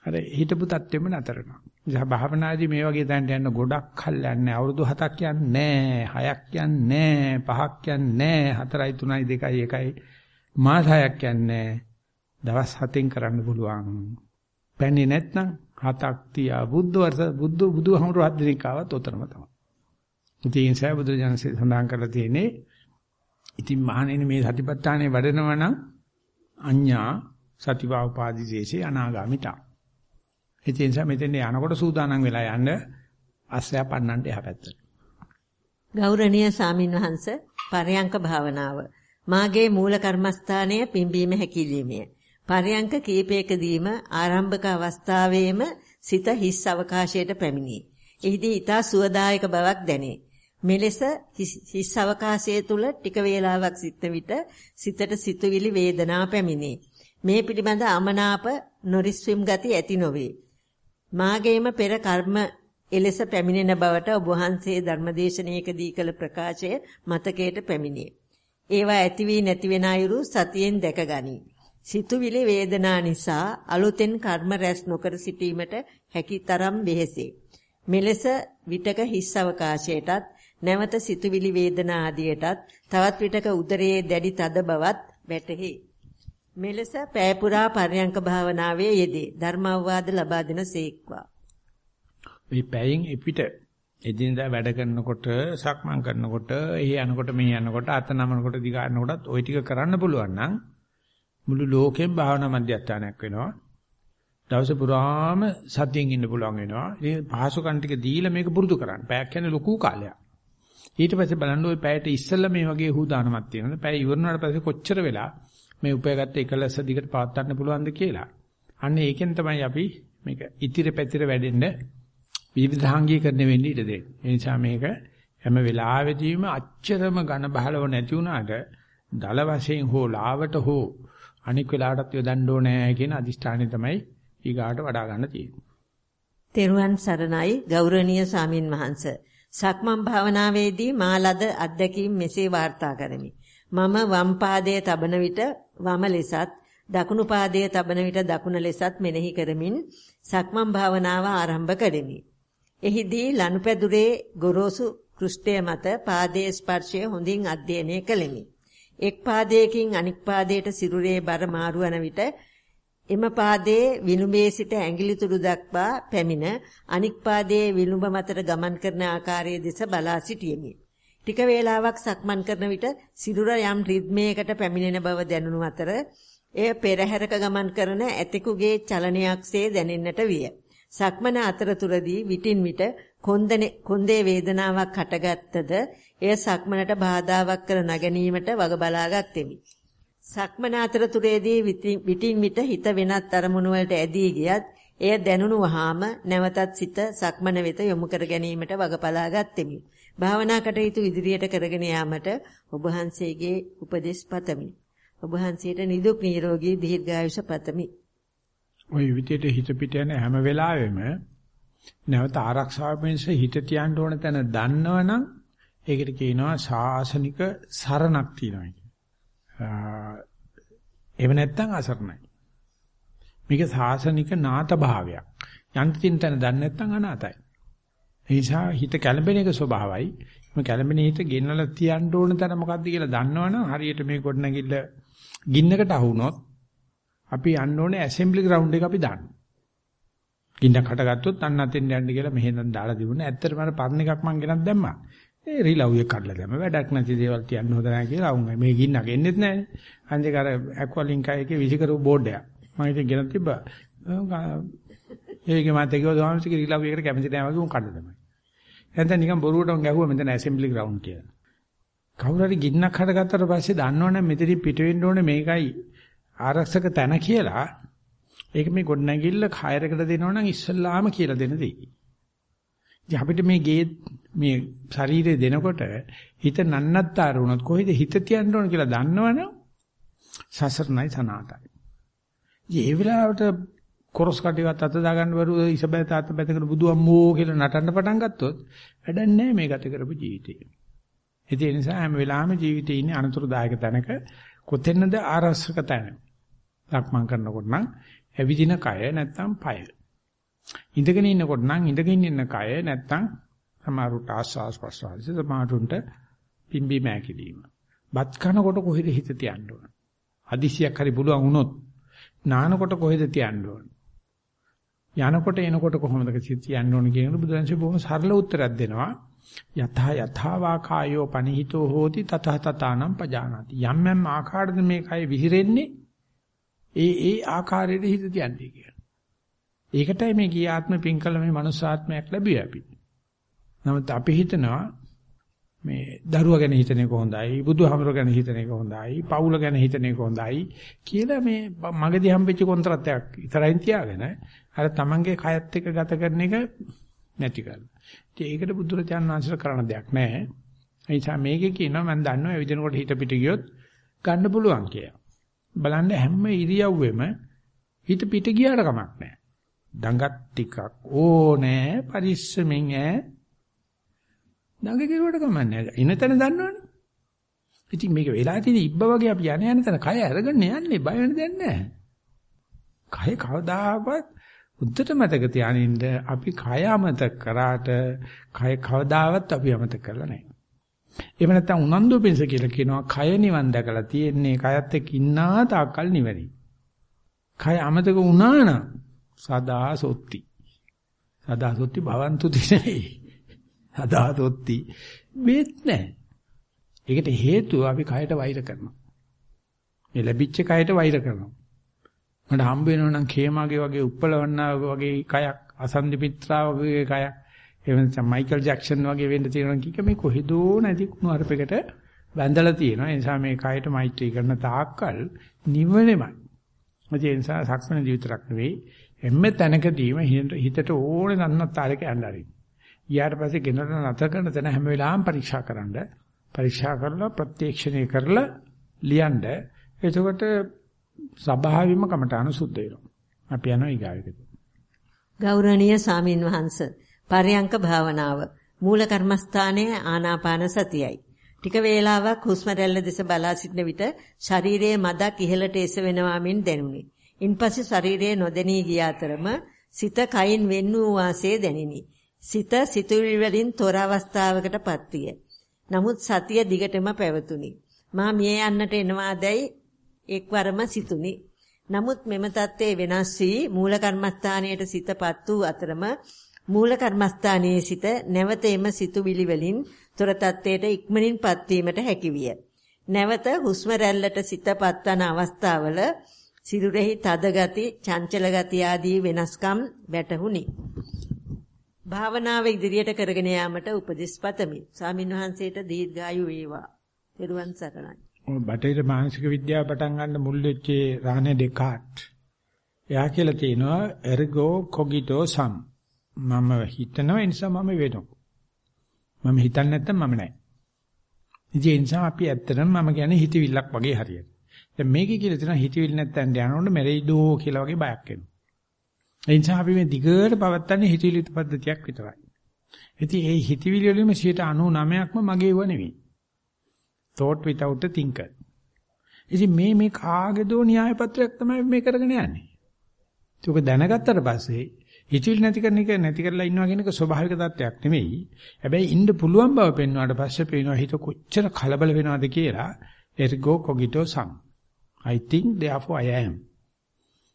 අර හිටපු තත්වෙම නතර වෙනවා. නිසා භාවනාදී මේ වගේ තැනට යන්න ගොඩක් කල් යන්නේ අවුරුදු 7ක් යන්නේ 6ක් යන්නේ 5ක් යන්නේ 4යි 3යි 2යි 1යි මාස 6ක් යන්නේ දවස් 7න් කරන්න පුළුවන්. පැන්නේ නැත්නම් හතක් තියා බුද්ධ වර්ෂ බුද්ධ බුදුහමරු හත් දිනක් ආවත් උතරම තමයි. ඉතින් ඒ නිසා බුදුරජාණන්සේ සඳහන් කරලා තියෙන්නේ ඉතින් මහණෙනි මේ සතිපට්ඨානේ වැඩනවා නම් අඤ්ඤා සතිවා උපාදිදේශේ අනාගාමිතා. ඒ නිසා මෙතෙන් යනකොට සූදානම් වෙලා යන්න අස්සය පන්නන්න එහා පැත්තට. ගෞරවනීය සාමින්වහන්ස පරයන්ක භාවනාව මාගේ මූල කර්මස්ථානය පිම්බීම හැකිලීමය. පරයන්ක කීපයකදීම ආරම්භක අවස්ථාවේම සිත හිස් අවකාශයට පැමිණේ. එහිදී ඊතා සුවදායක බවක් දැනේ. මෙලෙස හිස් අවකාශය තුල ටික වේලාවක් සිට විට සිතට සිතුවිලි වේදනා පැමිණේ. මේ පිළිබඳ අමනාප නොරිස්විම් ගති ඇති නොවේ. මාගේම පෙර කර්ම එලෙස පැමිණෙන බවට ඔබ වහන්සේ ධර්මදේශනයකදී කළ ප්‍රකාශය මතකයට පැමිණේ. ඒවා ඇති වී නැති වෙන අයුරු සතියෙන් දැකගනි. සිතුවිලි වේදනා නිසා අලුතෙන් කර්ම රැස් නොකර සිටීමට හැකි තරම් වෙහෙසේ. මෙලෙස විතක හිස් අවකාශයටත් නැවත සිතුවිලි වේදනා ආදියටත් තවත් විටක උදරයේ දැඩි තද බවත් වැටහි. මෙලෙස පෑපුරා පර්යංක භාවනාවේ යෙදේ. ධර්මාවවාද ලබා දෙන සේක්වා. මේ පැයෙන් එපිට එදිනදා වැඩ කරනකොට සක්මන් කරනකොට එහි යනකොට මේ යනකොට අත නමනකොට දිගානකොටත් ওই ටික කරන්න පුළුවන් නම් මුළු ලෝකෙම භාවනා මධ්‍යස්ථානයක් වෙනවා. දවස පුරාම සතියෙන් ඉන්න පුළුවන් වෙනවා. ඉතින් පහසුකම් ටික දීලා මේක පුරුදු කරන්න. පැයක් කියන්නේ ලොකු කාලයක්. ඊට පස්සේ බලන්න ওই පැයට ඉස්සෙල්ලා මේ වගේ හුදානමක් තියෙනවා. පැය ඉවරනාට පස්සේ කොච්චර වෙලා මේ උපයගත්ත එකලස දිගට පවත්වන්න පුළුවන්ද කියලා. අන්න ඒකෙන් තමයි අපි මේක ඉතිරි පැතිර වැඩෙන්න විවිධාංගීකරණය වෙන්න ඉඩ දෙන්නේ. ඒ නිසා මේක හැම වෙලාවෙදීම අච්චරම ඝන බහලව නැති වුණාට දල වශයෙන් හෝ ලාවට හෝ අනික් වෙලාවටත් යොදන්න ඕනේ කියන අදිෂ්ඨානය තමයි ඊගාට වඩා ගන්න තියෙන්නේ. තෙරුවන් සරණයි ගෞරවනීය සාමින් වහන්ස. සක්මන් භාවනාවේදී මා ලද අත්දැකීම් මෙසේ වාර්තා කරමි. මම වම් පාදයේ තබන විට වම ලෙසත් දකුණු පාදයේ තබන විට දකුණ ලෙසත් මෙනෙහි කරමින් සක්මන් භාවනාව ආරම්භ කරමි. එහිදී ලනුපැදුරේ ගොරෝසු කෘෂ්ඨය මත පාදයේ ස්පර්ශය හොඳින් අධ්‍යයනය කළෙමි. එක් පාදයකින් අනික් පාදයට සිරුරේ බර මාරු වන විට එම පාදයේ විලුඹේ සිට ඇඟිලි තුඩු දක්වා පැමිණ අනික් පාදයේ විලුඹ මතට ගමන් කරන ආකාරයේ දෙස බලා සිටියෙමි. ටික වේලාවක් සක්මන් කරන විට සිරුර යම් රිද්මයකට පැමිණෙන බව දැනුණු අතර එය පෙරහැරක ගමන් කරන ඇතෙකුගේ චලනයක්සේ දැනෙන්නට විය. සක්මන අතරතුරදී විටින් විට කොන්දේ වේදනාවක් හටගත්තද එය සක්මනට බාධාවක් කර නැගීමට වග බලාගත්ෙමි. සක්මන අතරතුරේදී විටින් විට හිත වෙනත් අරමුණු වලට ඇදී ගියත් එය දැනුණු වහාම නැවතත් සිත සක්මන වෙත යොමු කර ගැනීමට වගපලා ගත්ෙමි. භාවනා කටයුතු ඉදිරියට කරගෙන යාමට ඔබ වහන්සේගේ උපදෙස් පතමි. ඔබ වහන්සේට නිදුක් නිරෝගී දීර්ඝායුෂ පතමි. ওই විදියට හිත පිට යන හැම වෙලාවෙම නැවත ආරක්ෂාව පිණිස හිත තියන්න ඕන තැන දන්නවනම් ඒකට කියනවා සාසනික සරණක් තියෙනවා එහෙම නැත්නම් අසරණයි. මේක සාසනික නාත භාවයක්. යන්තින් තැන දන්නේ නැත්නම් අනාතයි. ඒ නිසා හිත කැළඹෙන එක ස්වභාවයි. මේ කැළඹෙන හිත ගෙන්නලා තියන්න ඕන තැන මොකද්ද කියලා දන්නවනම් හරියට මේ ගොඩනැගිල්ල ගින්නකට අහුනොත් අපි යන්න ඕනේ ඇසෙම්බලි ග්‍රවුන්ඩ් එක අපි දාන්න. ගින්නක් හටගත්තොත් අන්න අතෙන් යන්න කියලා මෙහෙන් දාලා තිබුණා. ඇත්තටම අර පරණ එකක් මං ගෙනත් දැම්මා. ඒ රිලව් එක කඩලා දැම්ම වැඩක් නැති දේවල් තියන්න හොඳ නැහැ කියලා වුන් මේ ගින්න ගෙන්නෙත් නැහැ. අන්තික අර ඇක්වලින්ක් එකේ විසිකරු බෝඩ් එක. මම ඉතින් ගෙනත් තිබ්බා. ඒකේ මාත් කිව්වා ස්වාමීන් වහන්සේ රිලව් එකට කැමති නැහැ වගේ උන් කඩලා තමයි. එතන නිකන් බොරුවටම ගැහුවා මෙතන ඇසෙම්බලි ග්‍රවුන්ඩ් කියලා. කවුරු හරි ගින්නක් හදගත්තට පස්සේ දන්නවනේ මෙතනින් පිට වෙන්න ඕනේ මේකයි ආරක්ෂක තැන කියලා. ඒක මේ ගොඩනැගිල්ල කයරකට දෙනවනම් ඉස්සල්ලාම කියලා දෙන දෙයි. ඉතින් අපිට මේ ගේ මේ ශරීරය දෙනකොට හිත නන්නත්තර වුණොත් කොහෙද හිත තියන්න ඕන කියලා දන්නවනම් සසරණයි සනාතයි. ඒ වෙලාවට කොරස් කටියවත් අත දාගන්න බැරුව ඉසබෑ තාත්ත බැතකට බුදු අම්මෝ කියලා නටන්න පටන් ගත්තොත් වැඩක් නැහැ මේ ගත කරපු ජීවිතේ. ඒ නිසා හැම වෙලාවෙම ජීවිතේ ඉන්නේ අනතුරුදායක තැනක කොතැනද ආරක්ෂක තැන. ලක්මන් කරනකොට නම් ඇවිදින කය නැත්තම් පය. ඉඳගෙන ඉන්නකොට නම් ඉඳගෙන ඉන්න කය නැත්තම් සමහරුට ආස්වාස් ප්‍රසවාස සමහරුන්ට පිම්බි මෑකිලිම. බත් කනකොට කොහෙද හිත තියන්න ඕන? හදිසියක් හරි පුළුවන් වුණොත් නානකොට කොහෙද තියන්න ඕන? යනකොට එනකොට කොහොමද තියන්න ඕන කියන බුදුරජාණන් බොහොම සරල උත්තරයක් දෙනවා. යථා යථාවා කායෝ පනිහිතෝ හෝති තතහ තතානම් පජානාති. යම් යම් ආකාරද මේ කය විහිරෙන්නේ ඒ ඒ ආකාරයට හිත තියන්නේ කියලා. ඒකටයි මේ ගිය ආත්ම පින්කල මේ මනුස්සාත්මයක් ලැබුවේ අපි. නමුත් අපි හිතනවා මේ දරුවා ගැන හිතන එක හොඳයි, බුදුහාමර ගැන හිතන එක හොඳයි, පවුල ගැන හිතන එක හොඳයි කියලා මේ මගදී හම්බෙච්ච කොන්ත්‍රාත්යක් ඉතරයින් තියාගෙන අර තමන්ගේ කයත් එක්ක ගත කරන එක නැති කරනවා. ඉතින් ඒකට බුදුරජාණන් වහන්සේට කරන්න දෙයක් නැහැ. ඒ නිසා මේකේ කියනවා මම දන්නවා එවිදිනකොට හිත පිට ගියොත් ගන්න පුළුවන් කියලා. බලන්න හැම ඉරියව්වෙම හිත පිට ගියාට කමක් නැහැ. දඟත් ටිකක් ඕනේ පරිස්සමෙන් ඈ. දඟ කෙරුවට කමක් නැහැ. ඉන තැන දන්නවනේ. ඉතින් මේක වෙලා තියෙන ඉබ්බ වගේ අපි යන යන තැන කය අරගෙන යන්නේ බය වෙන දෙයක් නැහැ. කය කවදාවත් උද්දට මතක තියානින්න අපි කය අමතක කරාට කය කවදාවත් අපි අමතක කරලා නැහැ. එහෙම නැත්නම් උනන්දු පිංස කියලා කියනවා කය නිවන් දැකලා තියෙන්නේ කයත් එක්ක ඉන්නා තාක්කල් නිවැරදි. කය අමතක වුණා නම් සදා සොත්ති. සදා සොත්ති භවන්තු දිනේ. සදා සොත්ති වෙත් නැහැ. ඒකට හේතුව අපි කයට වෛර කරනවා. මේ ලැබිච්ච කයට වෛර කරනවා. මට හම්බ වෙනවා නම් khේමාගේ වගේ උප්පලවන්නා වගේ කයක් අසන්දි මිත්‍රා වගේ කයක් එහෙම නැත්නම් මයිකල් ජැක්සන් වගේ වෙන්න තියෙනවා කික මේ කොහෙදෝ නැති කුණු අරපෙකට වැඳලා තියෙනවා ඒ නිසා මේ කයට මෛත්‍රී කරන තාක්කල් නිවනෙමයි ඒ නිසා සක්මන ජීවිතයක් නෙවෙයි එම්මෙ තැනකදීම හිතට ඕනේ නන්නතරක යන්නරි ඊට පස්සේ ගෙනර නැතර කරන තැන හැම වෙලාවෙම පරීක්ෂා කරන්න පරීක්ෂා කරලා ප්‍රත්‍යක්ෂණය කරලා ලියන්න එතකොට ස්වභාවයෙන්ම කමටහන සුද්ධ වෙනවා. අපි යනවා ඊගාවෙකට. ගෞරවනීය සාමින් වහන්ස පරයන්ක භාවනාව මූල කර්මස්ථානයේ ආනාපාන සතියයි. ටික වේලාවක් හුස්ම රැල්ල දෙස බලා සිටන විට ශරීරයේ මදක් ඉහළට එසවෙනවා මෙන් දැනුනි. ඉන්පසු ශරීරයේ නොදැනී ගිය අතරම සිත කයින් වෙන් වූ වාසේ දැනිනි. සිත සිතුවිලි වලින් තොර අවස්ථාවකටපත් විය. නමුත් සතිය දිගටම පැවතුනි. මා මිය යන්නට එනවාදැයි එක්වරම සිතුනි. නමුත් මෙම தත්ත්වය වෙනස් වී මූල කර්මස්ථානයට සිතපත් වූ අතරම මූල කර්මස්ථානයේ සිට නැවත එම සිතුවිලි වලින් තොර තත්ත්වයට ඉක්මනින්පත් වීමට හැකියිය. නැවත හුස්ම රැල්ලට සිතපත් වන අවස්ථාවල සිරුරෙහි තද ගති, චංචල ගති ආදී වෙනස්කම් වැටහුණි. භාවනාව ඉදිරියට කරගෙන යාමට උපදෙස් පතමි. ස්වාමින්වහන්සේට දීර්ඝායු වේවා. ත්වන් සරණයි. ඔය බටහිර මානසික විද්‍යාව පටන් ගන්න මුල් වෙච්චේ රානේ ඩෙකාට්. එයා කියලා තියෙනවා ergo cogito sum. මම හිතනවා ඒ නිසා මම වෙනවා. මම හිතන්නේ නැත්නම් මම නැහැ. ඉතින් ඒ නිසා අපි ඇත්තටම මම කියන්නේ හිතවිල්ලක් වගේ හරියට. දැන් මේකේ කියලා තියෙනවා හිතවිල්ල නැත්නම් යනකොට මෙරෙයිඩෝ කියලා වගේ බයක් එනවා. ඒ නිසා අපි මේ දිගට පවත්තන්නේ හිතවිලි පද්ධතියක් විතරයි. ඉතින් ඒ හිතවිලි වලින්ම 99%ක්ම මගේ ව නෙවෙයි. thought without a thinker. ඉතින් මේ මේ කාගේදෝ න්‍යාය පත්‍රයක් තමයි මේ කරගෙන යන්නේ. ඒක දැනගත්තට පස්සේ හිතවිලි නැති කරන එක නැති කරලා ඉන්නවා කියන එක ස්වභාවික தත්වයක් නෙමෙයි. හැබැයි ඉන්න පුළුවන් බව පෙන්වුවාට පස්සේ පේනවා හිත කොච්චර කලබල වෙනවද කියලා. ergo cogito sum. I think therefore I am.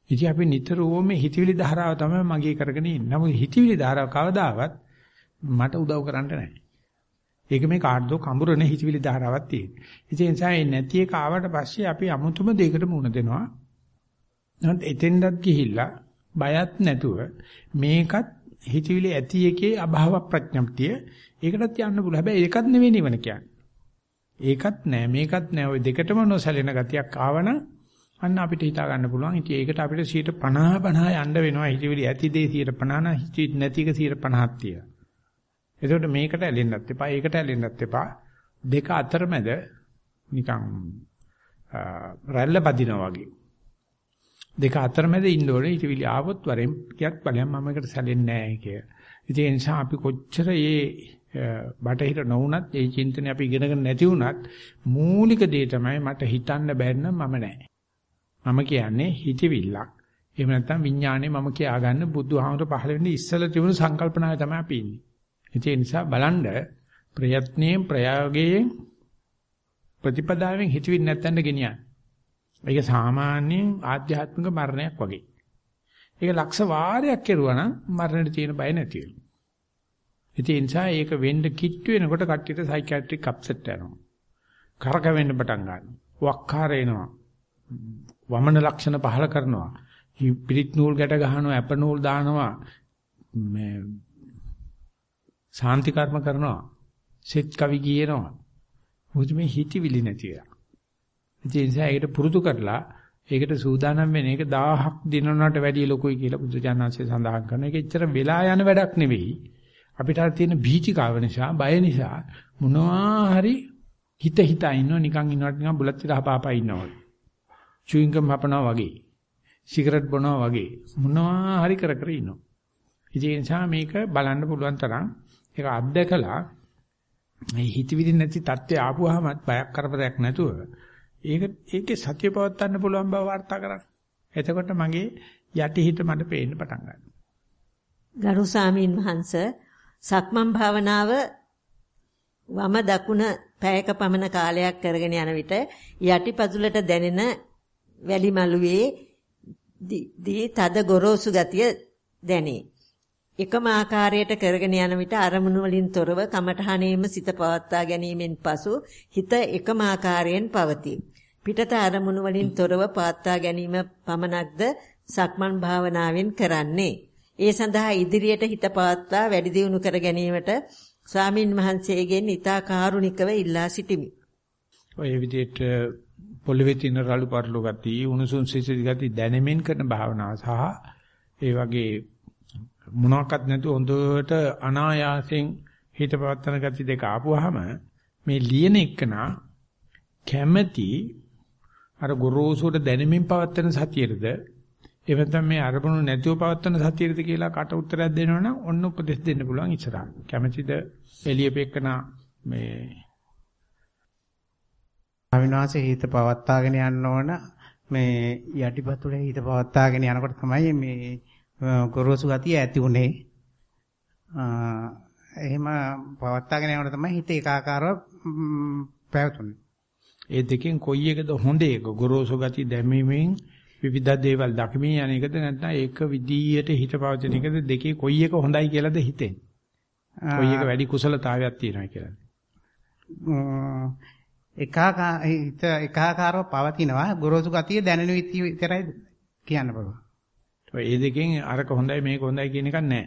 ඉතින් අපි නිතරම මේ හිතවිලි ධාරාව තමයි මගේ කරගෙන ඉන්නේ. නමුත් හිතවිලි ධාරාව කවදාවත් මට උදව් කරන්න නැහැ. ඒක මේ කාර්ඩෝ කඹුරන හිතවිලි ධාරාවක් තියෙන. ඒ නිසා මේ නැති එක ආවට පස්සේ අපි අමුතුම දෙයකට මුණ දෙනවා. නමුත් එතෙන්ඩත් ගිහිල්ලා බයත් නැතුව මේකත් හිතවිලි ඇති එකේ අභාව ප්‍රඥප්තිය ඒකටත් යන්න පුළුවන්. හැබැයි ඒකත් නෙවෙයි නිවන කියන්නේ. ඒකත් නෑ මේකත් නෑ ওই දෙකටම නොසැලෙන ගතියක් ආවනම් අන්න අපිට හිතා ගන්න පුළුවන්. ඉතින් ඒකට අපිට 50 50 යන්න වෙනවා. හිතවිලි ඇති දේ 50 නම් හිතවිලි නැති එක 50ක් තියෙනවා. එතකොට මේකට ඇලෙන්නත් එපා, ඒකට ඇලෙන්නත් එපා. දෙක අතරමැද නිකන් රැල්ල බදිනවා වගේ. දෙක අතරමැද ඉන්න ඕනේ. හිතවිලි ආවොත් වරෙන් කියක් බලයන් මම එකට සැලෙන්නේ නැහැ කිය. ඉතින් ඒ නිසා අපි කොච්චර මේ බටහිර නොවුනත් ඒ චින්තනය අපි ඉගෙනගෙන නැති වුණත් මූලික දේ තමයි මට හිතන්න බැරි නම් මම නැහැ. මම කියන්නේ හිතවිල්ලක්. එහෙම නැත්නම් විඥානේ මම කියාගන්න බුදුහාමර පහළ වෙන්නේ ඉස්සල තිබුණු සංකල්පනාවේ තමයි අපි ඉන්නේ. ඒ නිසා බලන්න ප්‍රයත්නයෙන් ප්‍රයෝගයෙන් ප්‍රතිපදාවෙන් හිතවිලි නැත්තඳ ගෙනියන්න. ඒක සාමාන්‍යයෙන් ආධ්‍යාත්මික මරණයක් වගේ. ඒක ලක්ෂ වාරයක් කෙරුවා නම් මරණයට තියෙන බය නැති වෙනවා. ඒ නිසා ඒක වෙන්න කිට්ටු වෙනකොට කට්ටියට සයිකියාට්‍රික් අප්සෙට් යනවා. කරකවෙන්න පටන් ගන්නවා. වක්කාර එනවා. වමන ලක්ෂණ පහල කරනවා. පිරිත් නූල් ගැට ගහනවා, ඇප නූල් දානවා. මේ සාන්ති කර්ම කරනවා. සෙත් කවි කියනවා. මොකද මේ හිතවිලි නැති වෙලා. ඒ නිසා ඒකට පුරුදු කරලා ඒකට සූදානම් වෙන එක 1000ක් දිනනකට වැඩිය ලොකුයි කියලා බුදුජානනාංශය සඳහන් කරනවා. ඒක එච්චර වෙලා යන වැඩක් නෙවෙයි. අපිට තියෙන බීචිකාව නිසා, බය නිසා මොනවා හරි හිත හිතා ඉන්නව නිකන් ඉන්නවට නිකන් බුලත් විතර හපාපා ඉන්නවා. චුයින්ගම් හපනවා වගේ. සිගරට් බොනවා වගේ මොනවා හරි කර කර ඉන්නවා. ඒ නිසා මේක බලන්න පුළුවන් තරම් ඒක අත්දකලා මේ හිතවිලි නැති தත්ත්වය ආපුවාමත් බයක් කරදරයක් නැතුව ඒක ඒකේ සතිය පවත්වන්න පුළුවන් බව වාර්තා කරන්න. එතකොට මගේ යටිහිත මට පේන්න පටන් ගන්නවා. ගරු සාමීන් වහන්ස සක්මන් භාවනාව වම දකුණ පැයක පමණ කාලයක් කරගෙන යන විට යටිපතුලට දැනෙන වැලි මළුවේ දී තද ගොරෝසු ගතිය දැනේ. එකම ආකාරයට කරගෙන යන විට අරමුණු වලින් තොරව කමඨහණේම සිත පවත්වා ගැනීමෙන් පසු හිත එකම ආකාරයෙන් පවතී. පිටත අරමුණු වලින් තොරව පවත්වා ගැනීම පමණක්ද සක්මන් භාවනාවෙන් කරන්නේ. ඒ සඳහා ඉදිරියට හිත පවත්වා වැඩි දියුණු කර ගැනීමට ස්වාමින් වහන්සේගෙන් ඊතා කාරුණිකව ඉල්ලා සිටිමි. ඔය විදිහට පොළවේ තියෙන රළු පරළු ගතිය, උණුසුම් සිසිල් ගතිය දැනෙමින් කරන භාවනාව සහ ඒ වගේ මොනවාක්වත් නැතුව හොඳට අනායාසයෙන් හිත පවත්තන ගති දෙක ආපුවාම මේ ලියන එකනා කැමැති අර ගොරෝසුට දැනෙමින් පවත්තන සතියේද එහෙම නැත්නම් මේ අරමුණු නැතිව පවත්තන සතියේද කියලා කට උත්තරයක් දෙනවනම් ඔන්න උපදෙස් දෙන්න පුළුවන් ඉස්සරහ. කැමැතිද එළියපෙකන මේ අවිනාශේ හිත පවත්තාගෙන යන්න ඕන මේ යටිපතුලේ හිත පවත්තාගෙන යනකොට තමයි මේ ගොරෝසු ගතිය ඇති උනේ. එහෙම පවත්වාගෙන යනකොට තමයි හිත ඒකාකාරව පැවතුනේ. ඒ දෙකෙන් කොයි එකද හොඳ එක? ගොරෝසු ගතිය දැමීමෙන් විවිධ දේවල් දකිමින් යන එකද නැත්නම් ඒක විදියට හිත පවතින එකද දෙකේ කොයි එක හොඳයි කියලාද හිතෙන්නේ? කොයි එක වැඩි කුසලතාවයක් තියෙනවා කියලාද? එකාකාර හිත එකාකාරව පවතිනවා ගොරෝසු ගතිය දැනෙන විතරයි කියන්න පුළුවන්. ඒ දෙකෙන් අරක හොඳයි මේක හොඳයි කියන එකක් නැහැ.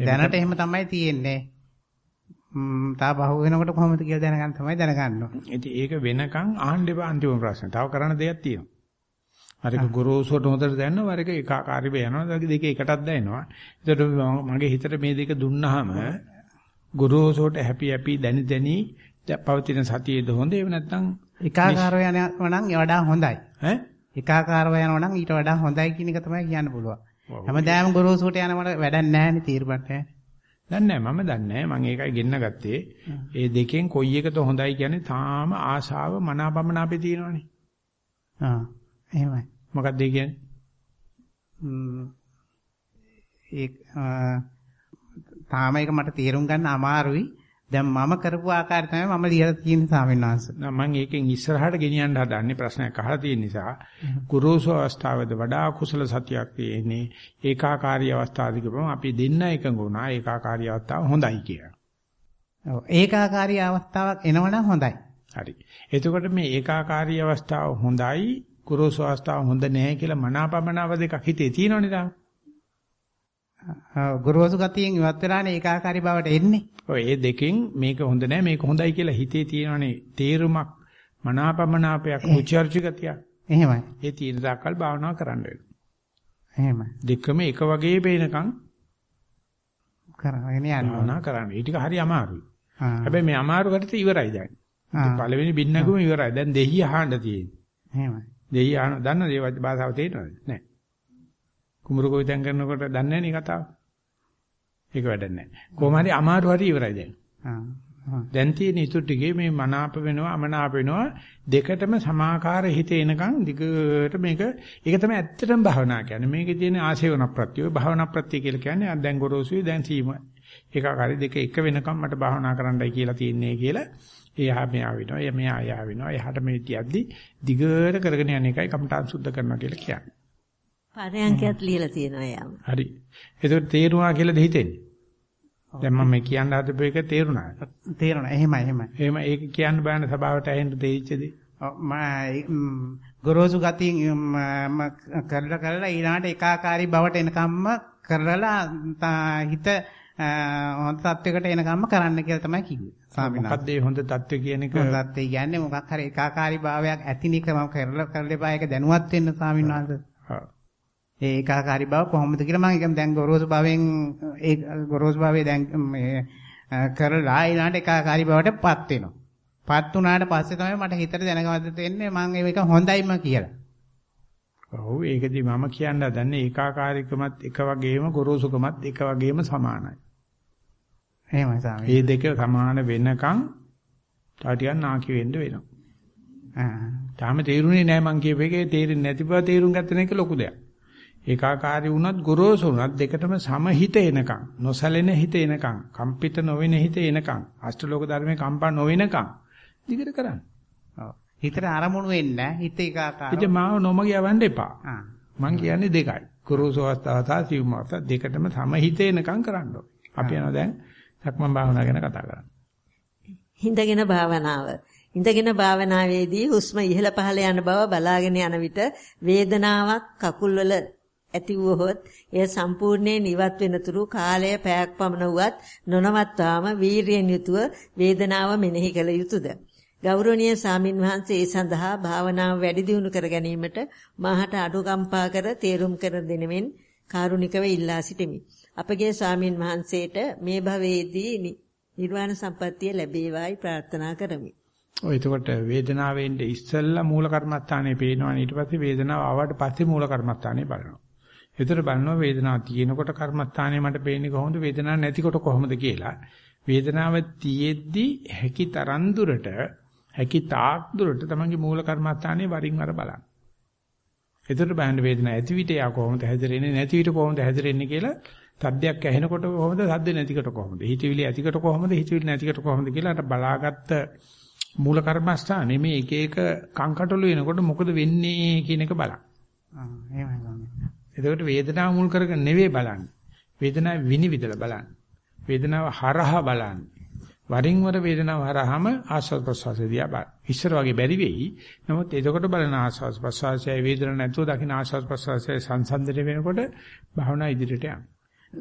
දැනට එහෙම තමයි තියෙන්නේ. තා බහුව වෙනකොට කොහොමද කියලා දැනගන්න තමයි දැනගන්න ඕනේ. ඉතින් ඒක වෙනකන් අහන්න එපා අන්තිම ප්‍රශ්න. තව කරන්න දෙයක් තියෙනවා. අරක ගොරෝසුවට හොඳට දැනනවා වරක ඒකාකාරීව යනවා දෙක එකටත් දැනෙනවා. ඒතකොට මගේ හිතට මේ දෙක දුන්නාම ගොරෝසුවට හැපි හැපි දැනි දැනි පවතින සතියේද හොඳ ඒව නැත්නම් ඒකාකාරව යනවා නම් වඩා හොඳයි. ඈ එකාකාරව යනවා නම් ඊට වඩා හොඳයි කියන එක තමයි කියන්න පුළුවන්. හැමදාම ගොරෝසුට යනකොට වැඩක් නැහැ නේ තීරපත් නැහැ. දන්නේ නැහැ මම දන්නේ නැහැ මම ඒකයි ගෙන්න ගත්තේ. ඒ දෙකෙන් කොයි එකද හොඳයි කියන්නේ තාම ආශාව මනාපමන අපේ තියෙනවනේ. ආ එහෙමයි. මොකක්ද ඒ කියන්නේ? ඒ තාම ඒක මට තේරුම් ගන්න අමාරුයි. දැන් මම කරපු ආකාරය තමයි මම ලියලා තියෙන ස්වාමීන් වහන්සේ. මම ඒකෙන් ඉස්සරහට ගෙනියන්න හදන්නේ ප්‍රශ්නයක් අහලා තියෙන නිසා ගුරුසු අවස්ථාවේද වඩා කුසල සතියක් තියෙන්නේ ඒකාකාරී අවස්ථාවදී කියපම අපි දෙන්න එකඟ වුණා ඒකාකාරී අවස්ථාව හොඳයි කියලා. ඔව් ඒකාකාරී අවස්ථාවක් එනවනම් හොඳයි. හරි. එතකොට මේ ඒකාකාරී අවස්ථාව හොඳයි, කුරුසු අවස්ථාව හොඳ නැහැ කියලා මනාපමනාව දෙකක් හිතේ තියෙනවනේ තාම. ගුරුවසු ගතියෙන් ඉවත් වෙලානේ ඒකාකාරී බවට එන්නේ. ඔය ඒ දෙකෙන් මේක හොඳ නැහැ මේක හොඳයි කියලා හිතේ තියෙනවනේ තේරුමක් මනාපමනාපයක් උචර්චි ගතියක්. එහෙමයි. ඒ තීන දාකල් භාවනා කරන්න වෙනවා. එහෙමයි. දෙකම එක වගේ පේනකම් කරගෙන. භාවනා කරන්න. ඒ ටික හරි අමාරුයි. හැබැයි මේ අමාරු කටට ඉවරයි දැන්. පළවෙනි බින්නකම ඉවරයි. දැන් දෙහි අහන්න තියෙන්නේ. එහෙමයි. දෙහි අහන දන්නද ඒ භාෂාව තේරෙනවද? නැහැ. කුඹුරු කොවිතෙන් කරනකොට දන්නේ නැහැ නේ කතාව. ඒක වැඩක් නැහැ. කොහොම හරි අමාරු හරි ඉවරයි දැන්. ආ. දැන් තියෙන ඉතුරු ටිකේ මේ මනාප වෙනවා අමනාප වෙනවා. දෙකටම සමාකාර හිත එනකන් දිගට මේක ඒක තමයි ඇත්තටම භාවනා කියන්නේ. මේකේ තියෙන ආශේවන ප්‍රත්‍ය ඔය භාවනා ප්‍රත්‍ය කියලා කියන්නේ දැන් ගොරෝසුයි දැන් සීම. ඒකාකාරී දෙක එක වෙනකම් මට භාවනා කරන්නයි කියලා තියෙන්නේ කියලා එයා මෙයා වෙනවා එයා මෙයා යා වෙනවා. එහාට මේ තියද්දි දිගට කරගෙන යන එකයි කමඨාන් සුද්ධ කරනවා කියලා කියන්නේ. පරයන්කයත් ලියලා තියෙනවා යාම. හරි. ඒකට තේරුණා කියලාද හිතෙන්නේ දැන් මම මේ කියන්න හදපු එක තේරුණාද? තේරුණා. එහෙමයි එහෙමයි. එහෙම ඒක කියන්න බෑන සභාවට ඇහෙන්න තේරිච්චද? මම ගොරෝසු ගතියෙන් මම කරලා කරලා ඊළාට ඒකාකාරී බවට එනකම්ම කරලා හිත හොඳ තත්වයකට එනකම්ම කරන්න කියලා තමයි කිව්වේ. ස්වාමීනා. මොකක්ද මේ හොඳ තත්ත්වය කියන එක? හොඳ තත්ත්වය කියන්නේ මොකක් හරි ඒකාකාරී භාවයක් ඇතිනිකම කරලා කරලා ඒක දැනුවත් වෙන්න ස්වාමීන් වහන්සේ. ඒ ඒකාකාරී බව කොහොමද කියලා මම ඒක දැන් ගොරෝසු භාවයෙන් ඒ ගොරෝසු භාවයේ දැන් මේ කරලා ඊළාට ඒකාකාරී බවටපත් වෙනවා. පත් වුණාට පස්සේ තමයි මට හිතට දැනගන්න දෙන්නේ මම ඒක හොඳයිම කියලා. ඔව් ඒකදී මම කියන්න හදන්නේ ඒකාකාරීකමත් එක වගේම ගොරෝසුකමත් එක වගේම සමානයි. එහෙමයි ස්වාමී. මේ දෙක සමාන වෙනකන් ටිකක් නාකි වෙන්න වෙනවා. ආ. තාම තේරුනේ නැහැ මං කියපු එකේ තේරෙන්නේ නැති බව තේරුම් ගන්න එක ලොකු දෙයක්. ඒකාකාරී වුණත් ගොරෝසු වුණත් දෙකටම සමහිත එනකන් නොසැලෙන හිත එනකන් කම්පිත නොවෙන හිත එනකන් අෂ්ටලෝක ධර්මයේ කම්පා නොවෙනකන් දිගට කරන්න. ඔව්. හිතට අරමුණු වෙන්නේ හිත ඒකාකාරව. ඉතින් මාව නොමග යවන්න එපා. මං කියන්නේ දෙකයි. ගොරෝසු අවස්ථාව සහ සියුම් අවස්ථාව දෙකටම සමහිත එනකන් කරන්න ඕනේ. අපි යනවා දැන් සක්මන් භාවනාව ගැන කතා කරන්න. හිඳගෙන භාවනාව. ඉඳගෙන භාවනාවේදී හුස්ම ඉහළ පහළ යන බව බලාගෙන යන විට වේදනාවක් කකුල්වල ඇති වුවහොත් එය සම්පූර්ණයෙන් ඉවත් වෙනතුරු කාලය පැයක් පමණ වුවත් නොනවත්වාම වීරියෙන් යුතුව වේදනාව මෙනෙහි කළ යුතුයද ගෞරවනීය සාමින් වහන්සේ ඒ සඳහා භාවනාව වැඩි දියුණු කර ගැනීමට මාහට අනුකම්පා කර තේරුම් කර දෙනෙමින් කාරුණිකව ඉල්ලා සිටිමි. අපගේ ස්වාමින් වහන්සේට මේ භවයේදී නි- නිර්වාණ සම්පත්තිය ලැබේවායි ප්‍රාර්ථනා කරමි. ඔය එතකොට වේදනාවෙන් ඉස්සෙල්ලා මූල කර්මස්ථානේ පේනවා ඊට පස්සේ වේදනාව ආවට පස්සේ මූල කර්මස්ථානේ බලනවා. ඒතර බලනවා වේදනාව තියෙනකොට කර්මස්ථානේ මට පේන්නේ කොහොමද වේදනාවක් නැතිකොට කොහොමද කියලා. වේදනාව තියෙද්දි හැකි තරම් දුරට හැකි තාක් දුරට තමන්ගේ මූල කර්මස්ථානේ වරින් වර බලන්න. ඒතර බලන්න වේදනාව ඇති විට යා කොහොමද හැදෙරෙන්නේ නැති විට කොහොමද හැදෙරෙන්නේ කියලා සද්දයක් ඇහෙනකොට කොහොමද සද්ද නැතිකොට කොහොමද හිතවිලි ඇතිකොට කොහොමද හිතවිලි නැතිකොට කොහොමද කියලා අර බලාගත්ත මූල කර්මස්ථානේ මේ එක එක කංකටොළු වෙනකොට මොකද වෙන්නේ කියන එක බලන්න. ආ. එහෙමයි ස්වාමී. එතකොට වේදනාව මුල් කරගෙන නෙවෙයි බලන්නේ. වේදනාව විනිවිදලා බලන්න. වේදනාව හරහා බලන්න. වරින් වර වේදනාව හරහාම ආස්වාද ප්‍රසවාසය දිහා බලන්න. ඉස්සර වගේ බැරි වෙයි. නමුත් එතකොට බලන ආස්වාද ප්‍රසවාසය වේදනාවක් නැතුව දකින්න ආස්වාද ප්‍රසවාසය සංසන්දනය වෙනකොට භාවනා ඉදිරියට යනවා.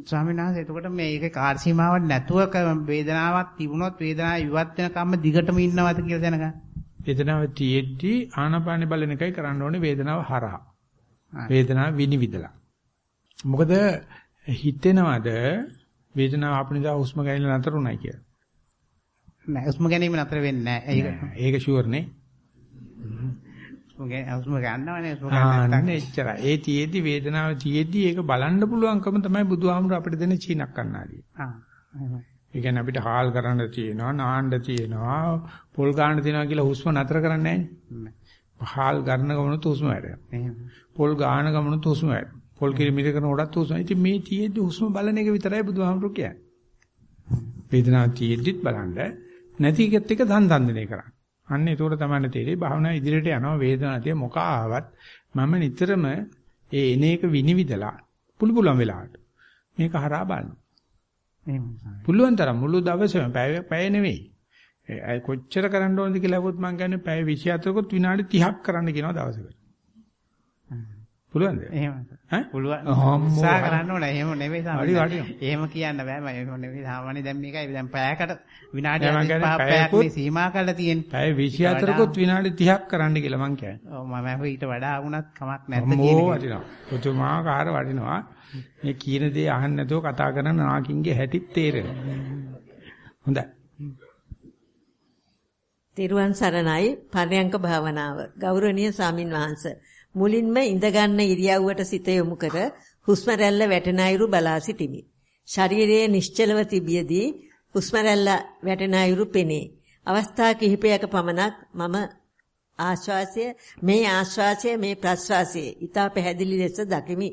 ස්වාමීන් වහන්සේ එතකොට මේක කාර්ය සීමාවක් නැතුව වේදනාවක් තිබුණොත් වේදනාව ඉවත් වෙනකම්ම දිගටම ඉන්නවද කියලා දැනගන්න. වේදනාව තියෙද්දි ආනාපානෙ බලන එකයි කරන්න ඕනේ වේදනාව හරහා. වේදනාව විනිවිදලා. මොකද හිතෙනවද වේදනාව අපනිදා හුස්ම ගැනීම නතරුණයි කියලා. නෑ හුස්ම ගැනීම නතර වෙන්නේ නෑ. ඒක ඒක ෂුවර් නේ. හුස්ම ගන්නවනේ හුස්ම ගන්න එච්චරයි. ඒ තියේදී වේදනාව තියේදී ඒක බලන්න පුළුවන්කම තමයි බුදුහාමුදුර අපිට දෙන චීනක් කන්නාදී. ආ. ඒ කියන්නේ අපිට හාල් කරන්න තියෙනවා, නාන්න තියෙනවා, පොල් ගන්න තියෙනවා කියලා හුස්ම නතර කරන්නේ නැහැ. හාල් ගන්න ගමනත් හුස්ම. එහෙම. පොල් ගාන ගමනත් හුස්ම වැඩෙනවා. පොල් කිරිමිර කරන කොටත් හුස්ම. ඉතින් මේ තියේදී හුස්ම බලන එක විතරයි බුදුහාමුදුර කියන්නේ. වේදනාව තියේද්දිත් බලන්න නැති එකත් එක සංසන්දනය කරන්න. අන්න ඒකෝර තමයි තේරෙයි භාවනා ඉදිරියට යනවා වේදනාව මොක ආවත් මම නිතරම ඒ එන එක විනිවිදලා පුළු පුළුවන් වෙලාවට මේක හරහා බලන්න. එහෙම පුළුවන් තරම් මුළු දවසම පැය පැය නෙවෙයි. ඒ කොච්චර කරන්න ඕනද කියලා අහුවොත් මම කියන්නේ පැය 24කුත් විනාඩි 30ක් කරන්න කියනවා දවසකට. පුළුවන්ද? එහෙම ඈ? පුළුවන්. උත්සාහ කරන්න ඕනේ එහෙම නෙවෙයි හරි, සාමාන්‍ය හරි. එහෙම කියන්න බෑ මම එහෙම නෙවෙයි සාමාන්‍ය දැන් මේකයි දැන් පැයකට විනාඩි නෑ, මං 45 කියන්නේ පැයක් පැයකුත්- මේ සීමා කරලා තියෙන්නේ පැය 24කුත් විනාඩි 30ක් කරන්න කියලා මම කියන්නේ. ඔව් මම අහුව ඊට වඩා වුණත් කමක් නැද්ද කියන එක. වටිනවා. පුදුමාකාර වටිනවා. මේ කියන දේ අහන්න නැතුව කතා කරන නාකින්ගේ හැටිත් තේරෙනවා. හොඳයි. තෙරුවන් සරණයි. පර්යංක භාවනාව. ගෞරවනීය සාමින් වහන්ස මුලින්ම ඉඳගන්න ඉරියව්වට සිත යොමු කර හුස්ම රැල්ල වැටෙන අයුරු බලා සිටිමි. ශරීරයේ නිශ්චලව තිබියදී හුස්ම රැල්ල වැටෙන අයුරු පෙනේ. අවස්ථා කිහිපයක පමණක් මම ආශ්වාසය මේ ආශ්වාසය මේ ප්‍රශ්වාසය ඊට පැහැදිලි ලෙස දකිමි.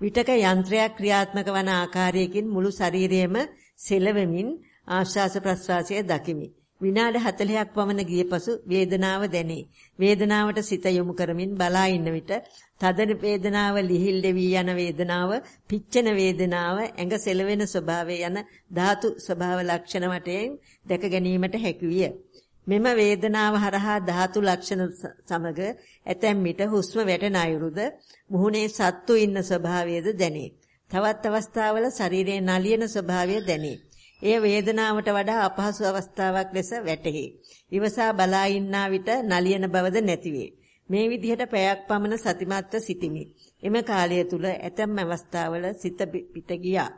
විටක යන්ත්‍රයක් ක්‍රියාත්මක වන ආකාරයකින් මුළු ශරීරයේම සෙලවෙමින් ආශ්වාස ප්‍රශ්වාසය දකිමි. විනාඩි 40ක් පමණ ගිය පසු වේදනාව දැනේ. වේදනාවට සිත යොමු කරමින් බලා ඉන්න විට තද වේදනාව ලිහිල් දෙවි යන වේදනාව, පිච්චෙන වේදනාව, ඇඟ සෙලවෙන ස්වභාවය යන ධාතු ස්වභාව ලක්ෂණ වටයෙන් දැක ගැනීමට හැකියිය. මෙම වේදනාව හරහා ධාතු ලක්ෂණ ස- සමග ඇතැම් විට හුස්ම වැටෙන අයුරුද මුහුණේ සත්තු ඉන්න ස්වභාවයද දැනේ. තවත් අවස්ථාවල ශරීරයේ නලියන ස්වභාවය දැනේ. එය වේදනාවට වඩා අපහසු අවස්ථාවක් ලෙස වැටහි. ඉවසා බලා ඉන්නා විට නලියන බවද නැතිවේ. මේ විදිහට පැයක් පමණ සතිමත්ව සිටිමි. එම කාලය තුල ඇතැම් අවස්ථාවල සිත පි- පිට ගියා.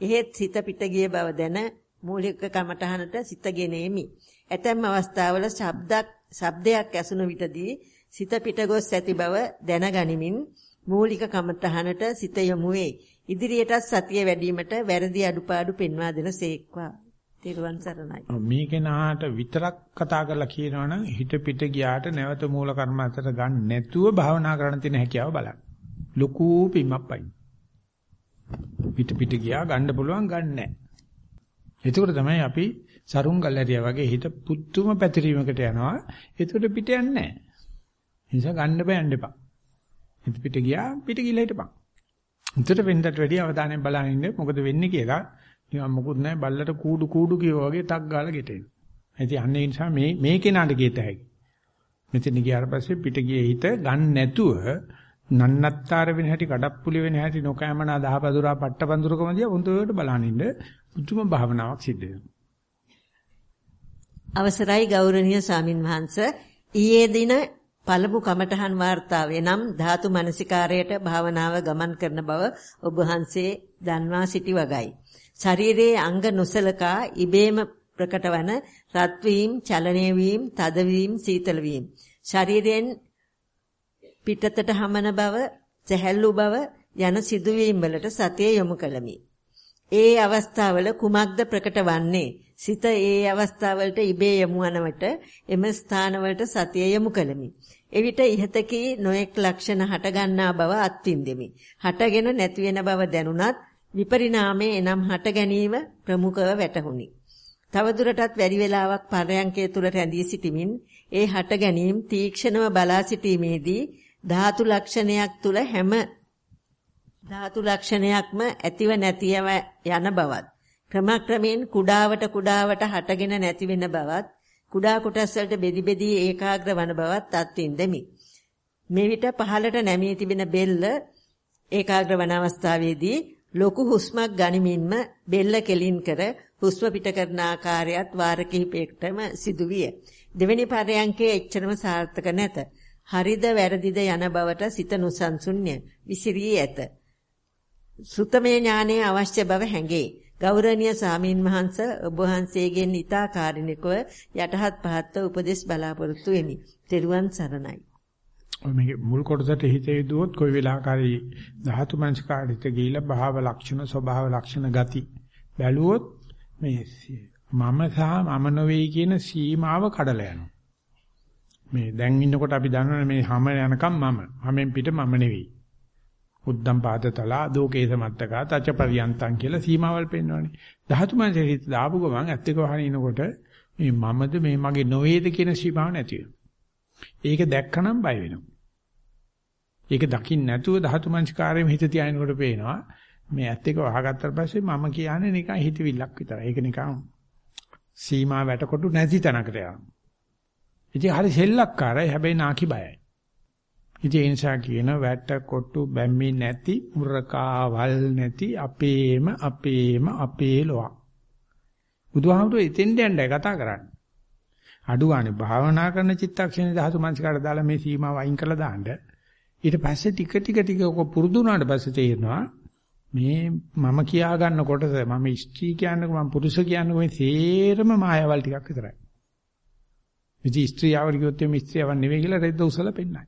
එහෙත් සිත පිට ගිය බව දැන මූලික කමඨහනට සිත ගෙනෙමි. ඇතැම් අවස්ථාවල ශබ්දක් ශබ්දයක් ඇසුණු විටදී සිත පිට ගොස් ඇති බව දැනගනිමින් මූලික කමඨහනට සිත යොමු වේ. ඉදිරියටත් සතිය වැඩිවීමට වැරදි අඩුපාඩු පෙන්වා දෙන සේක්වා. තිරුවන් සරණයි. මේකේ නාට විතරක් කතා කරලා කියනවනම් හිත පිට ගියාට නැවත මූල කර්මත්තට ගන්න නැතුව භාවනා කරන්න තියෙන හැකියාව බලන්න. ලොකු පිම්මක් පයින්. පිට පිට ගියා ගන්න පුළුවන් ගන්න නැහැ. එතකොට තමයි අපි සරුංගල් ඇරියා වගේ හිත පුදුම පැතිරීමකට යනවා. එතකොට පිට යන්නේ නැහැ. ඒ නිසා ගන්න බෑ යන්න එපා. හිත පිට ගියා පිට ගිහලා හිටපන්. උන්ට වෙන්නට වැඩි අවධානයෙන් බලන් ඉන්න මොකද වෙන්නේ කියලා නිකන් මොකුත් නැහැ බල්ලට කූඩු කූඩු කියෝ වගේ ටක් ගාලා ගෙටෙනවා. ඉතින් අන්න ඒ නිසා මේ මේ කෙනාට ගියත හැකි. මෙතන ගියාට පස්සේ පිට ගියේ හිත ගන්න නැතුව නන්නත්තර වෙන හැටි කඩප්පුලි වෙන හැටි නොකෑමනා දහපදුරා පට්ටපඳුරකම දිහා හොඳට බලන් ඉන්න පුදුම භාවනාවක් සිද්ධ වෙනවා. අවසරයි ගෞරවනීය ස්වාමින් වහන්සේ ඊයේ දින පළමු කමඨහන් වාර්තාවේ නම් ධාතු මනසිකාරයට භාවනාව ගමන් කරන බව ඔබ වහන්සේ දන්වා සිටි වගයි. ශරීරයේ අංග නොසලකා ඉබේම ප්‍රකට වන රත් වීම, චලනය වීම, තද වීම, සීතල වීම. ශරීරයෙන් පිටතට හමන බව, සැහැල්ලු බව යන සිදුවීම් වලට සතිය යොමු කළමි. ඒ අවස්ථාවල කුමක්ද ප්‍රකට වන්නේ? සිත ඒ අවස්ථාවලට ඉබේ යොමු වනවට එම ස්ථානවලට සතිය යොමු කළමි. එවිට ඉහතකී නොඑක් ලක්ෂණ හටගන්නා බව අත්විඳෙමි. හටගෙන නැති වෙන බව දැනුණත් විපරිණාමයේ එනම් හට ගැනීම ප්‍රමුඛව වැටහුණි. තවදුරටත් වැඩි වේලාවක් පරයන්කය තුල රැඳී සිටිමින් ඒ හට ගැනීම තීක්ෂණව බලා සිටීමේදී ධාතු ලක්ෂණයක් තුල හැම ධාතු ලක්ෂණයක්ම ඇතිව නැතිව යන බවත් ක්‍රමක්‍රමයෙන් කුඩාවට කුඩාවට හටගෙන නැති වෙන බවත් කුඩා කොටස් වලට බෙදි බෙදී ඒකාග්‍ර වන බවත් අත්විඳෙමි. මේ විට පහළට නැමී තිබෙන බෙල්ල ඒකාග්‍ර වන අවස්ථාවේදී ලොකු හුස්මක් ගනිමින්ම බෙල්ල කෙලින් කර හුස්ම පිට කරන ආකාරයත් වාර කිහිපයකටම සිදුවිය. දෙවෙනි පරයන්කේ එච්චරම සාර්ථක නැත. හරිද වැරදිද යන බවට සිත නොසන්සුන්්‍ය විසිරී ඇත. සුතමේ ඥානයේ අවශ්‍ය බව හැඟේ. ගෞරවනීය සාමීන් වහන්ස ඔබ වහන්සේගෙන් ඊතා කාරුණිකව යටහත් පහත්ව උපදෙස් බලාපොරොත්තු වෙමි. ත්වන් සරණයි. ඔය මේකේ මුල් කොටසට හිතේ දුවොත් කොයි වෙලාවකරි ධාතු මනසකාරිත ගිහිලා භාව ලක්ෂණ ස්වභාව ලක්ෂණ ගති බැලුවොත් මේ මම සහ මම නොවේ කියන සීමාව කඩලා යනවා. මේ දැන් ඉන්නකොට අපි දන්නවනේ මේ හැම යනකම් මම. හැමෙන් පිට මම නෙවෙයි. උද්දම් පාදතලා දෝකේස මත්තකා තච පරියන්තං කියලා සීමාවල් පෙන්වන්නේ. ධාතු මනසේ හිත දාපු ගමන් ඇත්තක වහනිනකොට මේ මමද මේ මගේ නොවේද කියන සීමාව නැති වෙනවා. ඒක දැක්කනම් බය වෙනවා. ඒක දකින්න නැතුව ධාතු මනස්කාරයෙන් හිත තියාගෙනකොට පේනවා මේ ඇත්ත එක වහගත්තට පස්සේ මම කියන්නේ නිකන් හිතවිල්ලක් විතරයි. ඒක නිකන් සීමා වැටකොටු නැති තැනකට යනවා. ඉතින් හරි සෙල්ලක්කාරයි හැබැයි නාකි බයයි. ඉතින් ඒ නිසා කියන වැටකොටු බැම්මි නැති මුරකාවල් නැති අපේම අපේම අපේ ලොවක්. බුදුහාමුදුරේ එතෙන්ට යන්නයි කතා කරන්නේ. අඩු ගානේ භාවනා කරන චිත්තක්ෂණේ ධාතු මනසිකාට දාලා මේ සීමාව අයින් කරලා දාන්න. ඊට පස්සේ ටික ටික ටික ඔක පුරුදු වුණාට පස්සේ තේරෙනවා මේ මම කියා ගන්න කොටස මම ස්ත්‍රී කියන්නේ මම පුරුෂ කියන්නේ මේ සේරම මායාවල් ටිකක් විතරයි. ඉතින් ස්ත්‍රියවල් කිව්වොත් මේ ස්ත්‍රියව නෙවෙයි කියලා රෙද්ද උසලා පෙන්නයි.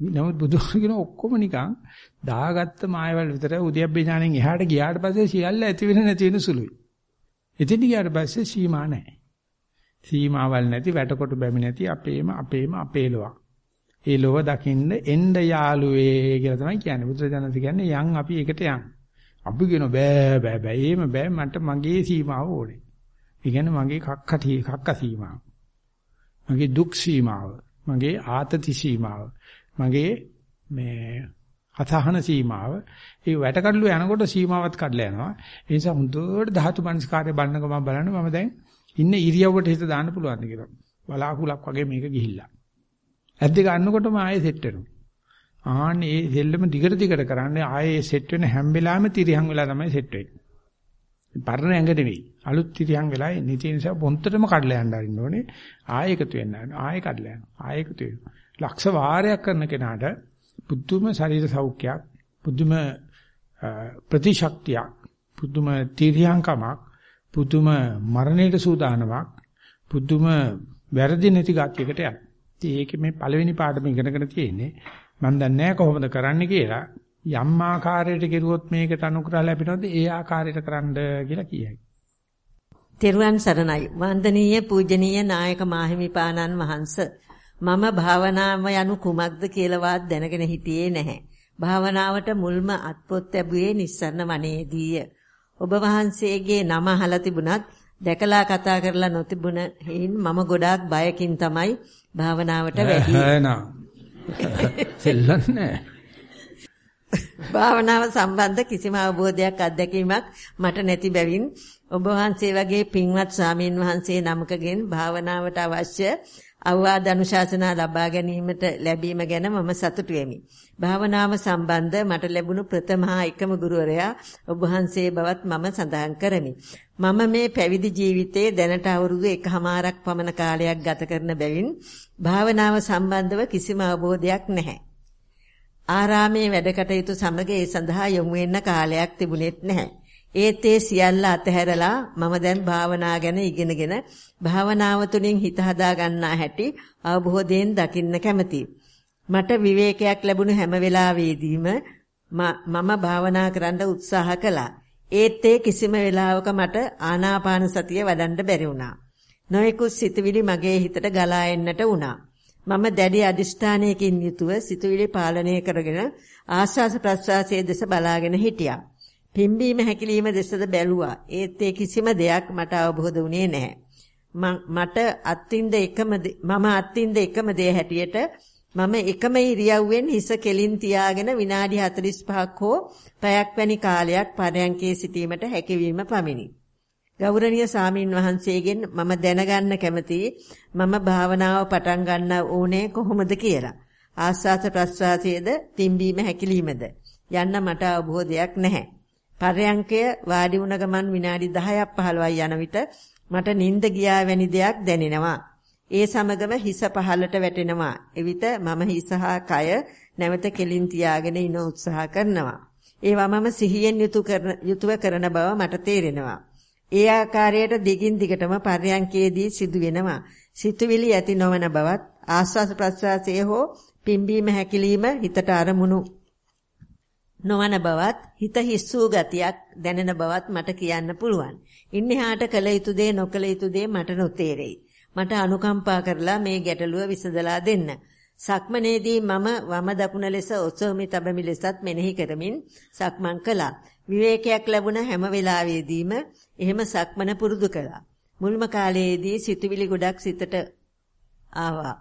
නමුත් බුදුහාම කියන ඔක්කොම නිකන් දාගත්ත මායාවල් විතරයි උද්‍යප්පේ ඥාණයෙන් එහාට ගියාට පස්සේ සියල්ල ඇති වෙන නැති වෙන සුළුයි. එතෙන් ගියාට පස්සේ සීමා නැහැ. සීමාවල් නැති වැටකොට බැමි නැති අපේම අපේම අපේ ලොවක්. ඒ ලොව දකින්න එන්න යාළුවේ කියලා තමයි කියන්නේ. බුදුරජාණන් කියන්නේ යන් අපි එකට යන්. අපි කියන බෑ බෑ බෑ එහෙම බෑ මට මගේ සීමාව ඕනේ. ඒ කියන්නේ මගේ කක්කටි කක්ක සීමාව. මගේ දුක් සීමාව. මගේ ආතති සීමාව. මගේ මේ අසහන සීමාව. ඒ වැටකඩලු යනකොට සීමාවත් කඩලා යනවා. ඒ නිසා හොඳට ධාතු මනස්කාරය බලනකම බලන්න මම දැන් ඉන්න ඉරියව්වට හිත දාන්න පුළුවන්ද කියලා. බලාකුලක් වගේ මේක ගිහිල්ලා. ඇද්ද ගන්නකොටම ආයෙ සෙට් වෙනවා. ආන්නේ ඒ දෙල්ලම දිගට දිගට කරන්නේ ආයේ සෙට් වෙන හැම වෙලාවෙම තිරියන් වෙලා තමයි සෙට් වෙන්නේ. පරණ ඇඟ නෙවෙයි. අලුත් තිරියන් වෙලා එන්නේ. ඒ නිසා පොන්තරම කඩලා යන්න අරින්න ඕනේ. ආයෙ එකතු වෙන්න ඕනේ. ආයෙ කඩලා යනවා. ආයෙ එකතු වෙනවා. ලක්ෂ වාරයක් කරන කෙනාට පුදුම ශරීර සෞඛ්‍යයක්, පුදුම ප්‍රතිශක්තියක්, පුදුම තිරියන්කමක්, පුදුම මරණයට සූදානමක්, පුදුම වැරදි නැති ගතියකට යනවා. ඉතින් ඒකේ මේ පළවෙනි පාඩම ඉගෙනගෙන තියෙන්නේ මම දන්නේ නැහැ කොහොමද කරන්න කියලා. යම් ආකාරයකට කෙරුවොත් මේකට අනුග්‍රහ ලැබෙනවද ඒ ආකාරයට කරන්න කියලා කියයි. තෙරුවන් සරණයි. වන්දනීය පූජනීය නායක මාහිමිපාණන් වහන්ස. මම භාවනාව යනු කුමක්ද කියලාවත් දැනගෙන හිටියේ නැහැ. භාවනාවට මුල්ම අත්පොත් ලැබුවේ නිස්සරණ වනයේදීය. ඔබ වහන්සේගේ නම අහලා තිබුණත් දැකලා කතා කරලා නොතිබුණ හේයින් මම ගොඩාක් බයකින් තමයි භාවනාවට වැඩි. සෙල්ලන්නේ භාවනාව සම්බන්ධ කිසිම අවබෝධයක් අත්දැකීමක් මට නැති බැවින් ඔබ වහන්සේ වගේ පින්වත් ස්වාමීන් වහන්සේ නමකගෙන් භාවනාවට අවශ්‍ය අවවාද අනුශාසනා ලබා ගැනීමට ලැබීම ගැන මම සතුටු වෙමි. භාවනාව සම්බන්ධ මට ලැබුණු ප්‍රථම හා එකම ගුරුවරයා ඔබ වහන්සේ බවත් මම සඳහන් කරමි. මම මේ පැවිදි ජීවිතයේ දැනට අවුරුදු එකහමාරක් පමණ කාලයක් ගත කරන බැවින් භාවනාව සම්බන්ධව කිසිම අවබෝධයක් නැහැ. ආරාමයේ වැඩ කටයුතු සමග ඒ සඳහා යොමු වෙන්න කාලයක් තිබුණෙත් නැහැ. ඒත් ඒ සියල්ල අතහැරලා මම දැන් භාවනා ගැන ඉගෙනගෙන භාවනාව තුළින් හිත හදා ගන්නා හැටි අවබෝධයෙන් දකින්න කැමතියි. මට විවේකයක් ලැබුණු හැම වෙලාවෙදීම මම භාවනා කරන්න උත්සාහ කළා. ඒත් ඒ කිසිම වෙලාවක මට ආනාපාන සතිය වඩන්න බැරි වුණා. නොයෙකුත් සිතුවිලි මගේ හිතට ගලා එන්නට වුණා. මම දැඩි අදිෂ්ඨානයකින් යුතුව සිතුවිලි පාලනය කරගෙන ආස්වාස ප්‍රස්වාසයේ දෙස බලාගෙන හිටියා. පිම්බීම හැකිලිම දෙසද බැලුවා. ඒත් ඒ කිසිම දෙයක් මට අවබෝධ වුණේ නැහැ. මට අත්ින්ද එකම මම අත්ින්ද එකම දේ හැටියට මම එකම ඉරියව්වෙන් හිස කෙලින් තියාගෙන විනාඩි 45ක් හෝ පැයක් වැනි කාලයක් පරයන්කේ සිටීමට හැකියවීම පමිනි. ගෞරවනීය සාමින් වහන්සේගෙන් මම දැනගන්න කැමතියි මම භාවනාව පටන් ගන්න ඕනේ කොහොමද කියලා. ආස්වාස ප්‍රස්වාසයේද තිම්බීම හැකිලීමද යන්න මට අවබෝධයක් නැහැ. පරයන්කය වාඩි වුණ ගමන් විනාඩි 10ක් 15ක් යන විට මට නිින්ද ගියා වැනි දෙයක් දැනෙනවා. ඒ සමගම හිස පහළට වැටෙනවා. එවිට මම හිස හා කය නැවත කෙලින් තියාගෙන ඉන උත්සාහ කරනවා. ඒවා මම සිහියෙන් යුතුව කරන බව මට තේරෙනවා. ඒ ආකාරයට දිගින් දිගටම පර්යංකයේදී සිදු වෙනවා. සිතුවිලි ඇති නොවන බවත් ආස්වාස ප්‍රස්වාසයේ හෝ පිම්බීම හැකිලිම හිතට අරමුණු නොවන බවත් හිත හිස්සූ ගතියක් දැනෙන බවත් මට කියන්න පුළුවන්. ඉන්නහාට කළ යුතු දේ නොකළ යුතු දේ මට නොතේරෙයි. මට අනුකම්පා කරලා මේ ගැටලුව විසඳලා දෙන්න. සක්මනේදී මම වම දකුණ ලෙස ඔසවමි තබමි ලෙසත් මෙනෙහි කරමින් සක්මන් කළා. විවේකයක් ලැබුණ හැම වෙලාවෙදීම එහෙම සක්මන පුරුදු කළා. මුල්ම කාලයේදී සිතුවිලි ගොඩක් සිතට ආවා.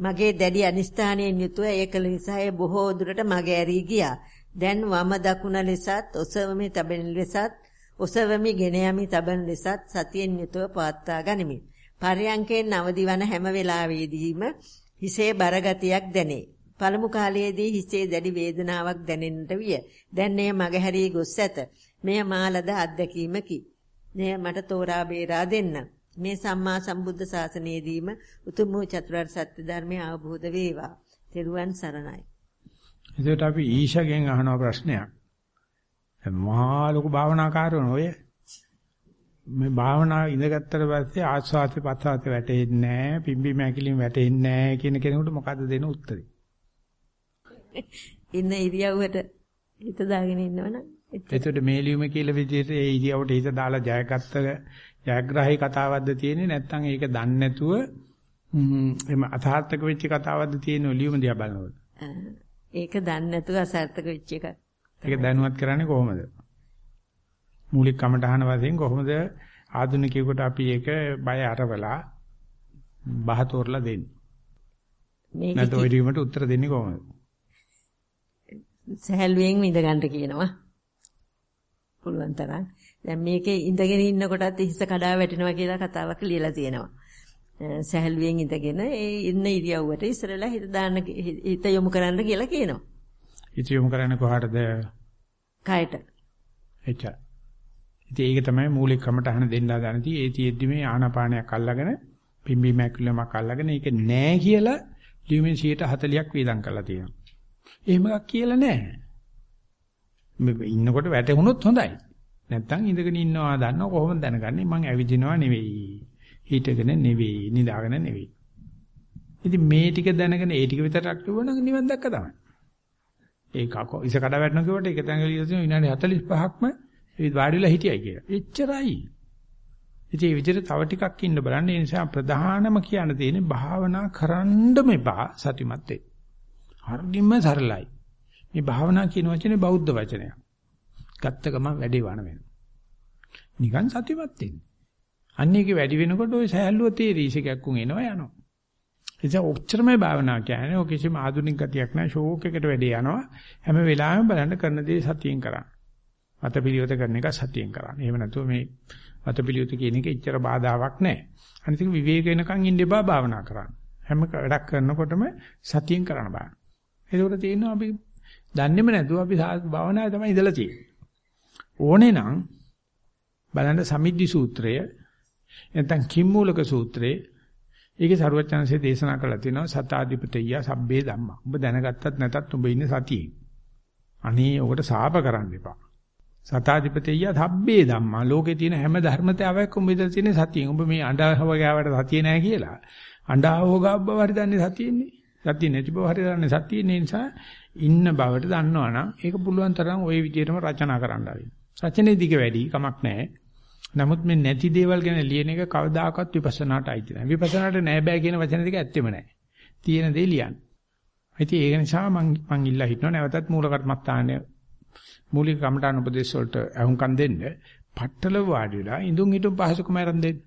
මගේ දැඩි අනිස්ථානයෙන් යුතුව ඒ කල නිසා ඒ බොහෝ දුරට මගේ ඇරී ගියා. දැන් වම දකුණ ලෙසත් ඔසවමි තබන ලෙසත් ඔසවමි ගෙන යමි තබන ලෙසත් සතියෙන් යුතුව පවත්වා ගනිමි. පරයන්කෙන් අවදිවන හැම වෙලාවෙදීම හිසේ බරගතියක් දැනේ. පළමු කාලයේදී හිසේ දැඩි වේදනාවක් දැනෙන්නට විය. දැන් එය මගහැරී ගොස් ඇත. මෙය මාලද අත්දැකීමකි. මෙය මට තෝරා බේරා දෙන්න. මේ සම්මා සම්බුද්ධ ශාසනයේදීම උතුම් වූ චතුරාර්ය සත්‍ය ධර්මය අවබෝධ වේවා. තෙරුවන් සරණයි. එතකොට අපි ඊශගෙන් අහන ප්‍රශ්නයක්. මහා ලොකු භාවනාකාරයෝ ඔය මේ භාවනාව ඉඳගත්තට පස්සේ ආස්වාදේ පස්සාතේ වැටෙන්නේ නැහැ, පිම්බි මැකිලින් වැටෙන්නේ නැහැ කියන කෙනෙකුට මොකද්ද දෙන උත්තරේ? ඉන්න ඉරියව්වට හිත දාගෙන ඉන්නවනම් එතකොට මේ ලියුම කියලා විදිහට ඒ ඉරියව්වට හිත දාලා ජයගත්ත ජයග්‍රහී කතාවක්ද තියෙන්නේ නැත්නම් ඒක දන්නේ නැතුව එම අසාර්ථක වෙච්ච කතාවක්ද තියෙන ලියුම දිහා බලනකොට. ඒක දන්නේ නැතුව අසාර්ථක වෙච්ච එකක්. ඒක දැනුවත් කරන්නේ කොහොමද? මූලික කමටහන වශයෙන් කොහොමද ආධුනිකයෙකුට අපි ඒක බය අරවලා බහතෝරලා දෙන්නේ? මේක නැත්නම් ඔය ලියුමට උත්තර දෙන්නේ කොහොමද? සහැල්ලුවෙන් ඉඳ ගන්න කියනවා. පුළුවන් තරම්. දැන් මේකේ ඉඳගෙන ඉන්නකොටත් හිස කඩා වැටෙනවා කියලා කතාවක් ලියලා තියෙනවා. සහැල්ලුවෙන් ඉඳගෙන ඒ ඉන්න ඉරියව්වට ඉස්සරලා හිත දාන්න හිත යොමු කරන්න කියලා කියනවා. හිත යොමු කරන්නේ කොහාටද? කයට. එච්චර. ඉතින් ඒක තමයි මූලික කමටහන දෙන්න හදනදී ඒ තියෙද්දි මේ ආනාපානයක් අල්ලගෙන පිම්බි මැක්ලමක් අල්ලගෙන ඒක නෑ කියලා ලියුමෙන් 140ක් වේදම් කරලා තියෙනවා. එහෙම එකක් කියලා නැහැ. ඉන්නකොට වැටුණොත් හොඳයි. නැත්තම් ඉඳගෙන ඉන්නවා දන්නව කොහොමද දැනගන්නේ මං ඇවිදිනවා නෙවෙයි. හිටගෙන නෙවෙයි, නිදාගෙන නෙවෙයි. ඉතින් මේ ටික දැනගෙන ඒ ටික විතරක් කිව්වනම් නිවන් දැක්ක තමයි. ඒ කක ඉස කඩ වැටෙනවා කියවට ඒක තැන් ගලියලා විනාඩි 45ක්ම ඒ වාඩිලා හිටියයි කියලා. එච්චරයි. ඉතින් මේ විදිහට තව ටිකක් ඉන්න බලන්න. ඒ නිසා ප්‍රධානම කියන්න තියෙන්නේ භාවනා කරන්නම එපා සතිමත් වෙන්න. හරිම සරලයි. මේ භාවනා කියන වචනේ බෞද්ධ වචනයක්. ගත්ත ගමන් වැඩේ වණ වෙනවා. නිකන් සතිමත් වෙන්න. අන්නේක වැඩි වෙනකොට ওই සෑහලුව තේරීසකක් උන් එනවා යනවා. එතන ඔච්චරමයි භාවනා කියන්නේ. ඔය කිසිම ආධුනික ගතියක් නැහැ. ෂෝක් එකට වැඩේ යනවා. හැම වෙලාවෙම බලන්න කරන දේ සතියෙන් කරන්න. මතපිලියොත කරන එක සතියෙන් කරන්න. එහෙම නැතුව මේ මතපිලියොත කියන එක එච්චර බාධාවක් නැහැ. අනිත් එක විවේක වෙනකන් ඉන්න එපා භාවනා කරන්න. හැම වැඩක් කරනකොටම සතියෙන් කරන්න බෑ. ඒකෝට තියෙනවා අපි දන්නේම නැතුව අපි භාවනාවේ තමයි ඉඳලා තියෙන්නේ. ඕනේ නම් බලන්න සමිද්දි සූත්‍රය නැත්නම් කිම්මූලක සූත්‍රයේ ඒකේ සරුවචනසේ දේශනා කළා තියෙනවා සතාධිපතිය සබ්බේ ධම්මා. ඔබ දැනගත්තත් නැතත් ඔබ ඉන්නේ සතියේ. අනේ ඔකට සාප කරන්න එපා. සතාධිපතිය සබ්බේ ධම්මා. ලෝකේ තියෙන හැම ධර්මතාවයක්ම ඔබ ඉඳලා තියෙන සතියෙන්. ඔබ මේ අඬව ගාවට සතිය නැහැ කියලා. අඬව ගාව බව හරි දන්නේ සතියෙන්නේ. සතිය නැති බව හරි දන්නේ සතියෙන්නේ නිසා ඉන්න බවට දන්නවනම් ඒක පුළුවන් තරම් ওই විදිහටම රචනා කරන්න ආවේ. රචනයේ දිග වැඩි කමක් නැහැ. නමුත් මේ නැති දේවල් ගැන ලියන එක කවදාකවත් විපස්සනාට අයිති නැහැ. විපස්සනාට නැහැ බෑ කියන වචන දෙක ඇත්තෙම නැහැ. තියෙන දේ ලියන්න. ඉතින් ඒක නිසා මම මං ඉල්ලා හිටනවා නැවතත් මූල කර්මස්ථානයේ මූලික කමඨාන උපදේශ වලට අහුම්කම් දෙන්න. පట్టල වාඩි වෙලා ඉඳුන් හිටුම් පහසුකම ආරම්භ දෙන්න.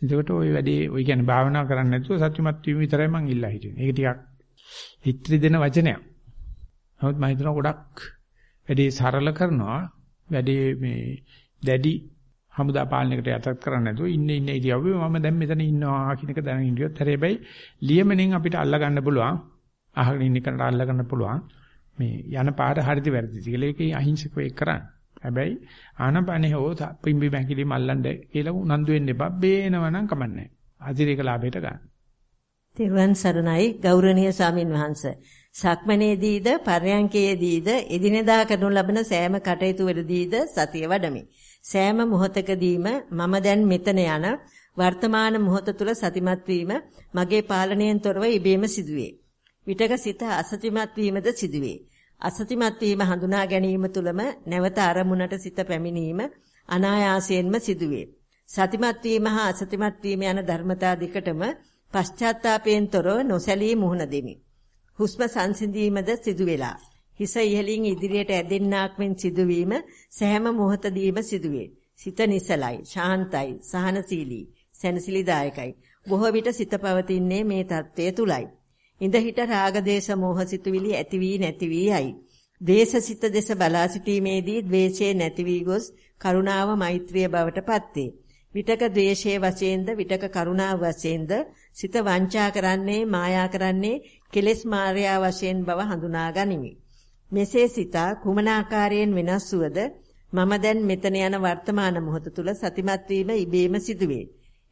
එතකොට ওই වැඩේ ওই කියන්නේ භාවනා කරන්නේ නැතුව සත්‍යමත් වීම විතරයි මං ඉල්ලා හිටින්නේ. ඒක ටිකක් හිත්‍රි දෙන වචනයක්. නමුත් මම හිතනවා ගොඩක් වැඩේ සරල කරනවා වැඩේ මේ දැඩි හමුදා පාලනයකට යටත් කරන්නේ නැතුව ඉන්න ඉන්න ඉරියව්වේ මම දැන් මෙතන ඉන්නවා කියන එක දැනගෙන ඉඳියොත් හැබැයි ලියමනින් අපිට අල්ල ගන්න පුළුවන්. අහගෙන ඉන්න කෙනාට අල්ල ගන්න පුළුවන්. මේ යන පාර හරිද වැරදිද කියලා ඒකේ අහිංසකව ඒක කරන්නේ. හැබැයි ආනපනේ හෝ පිම්බි බැංකිලි මල්ලන්ඩ කියලා උනන්දු වෙන්න එපා. බේනවනම් කමන්නේ. අතිරේක ලාභයට ගන්න. තිරුවන් සරණයි ගෞරවනීය ස්වාමින් වහන්සේ. සක්මනේදීද පර්යංකයේදීද එදිනෙදා කරනු ලබන සෑම කටයුතු වලදීද සතිය වඩමි. සෑම මොහොතකදීම මම දැන් මෙතන යන වර්තමාන මොහොත තුල සතිමත් වීම මගේ පාලනයෙන් තොරව ඉබේම සිදුවේ. විටක සිත අසතිමත් වීමද සිදුවේ. අසතිමත් වීම හඳුනා ගැනීම තුළම නැවත අරමුණට සිත පැමිණීම අනායාසයෙන්ම සිදුවේ. සතිමත් වීම හා අසතිමත් වීම යන ධර්මතා දෙකටම පශ්චාත්තාපයෙන් තොරව නොසැලී මුහුණ දෙමි. හුස්ම සංසිඳීමද සිදු වෙලා. හිස ඉහළින් ඉදිරියට ඇදෙන්නාක් මෙන් සිදුවීම සෑම මොහොතදීම සිදුවේ. සිත නිසලයි, ශාන්තයි, සහනශීලී, සැනසිලිදායකයි. බොහෝ විට සිත පවතින්නේ මේ தත්ත්වය තුලයි. ඉඳ හිට රාග දේශ මොහ සිතුවිලි ඇති වී නැති වී යයි. දේශසිත දෙස බලා සිටීමේදී ද්වේෂය නැති වී ගොස් කරුණාව මෛත්‍රිය බවට පත්වේ. විතක ද්වේෂයේ වශයෙන්ද විතක කරුණාව වශයෙන්ද සිත වංචා කරන්නේ මායා කරන්නේ කෙලෙස් මාර්යා වශයෙන් බව හඳුනා ගනිමි. මෙසේ සිතා කුමන ආකාරයෙන් වෙනස් වුවද මම දැන් මෙතන යන වර්තමාන මොහොත තුල සතිමත් වීම ඉබේම සිදුවේ.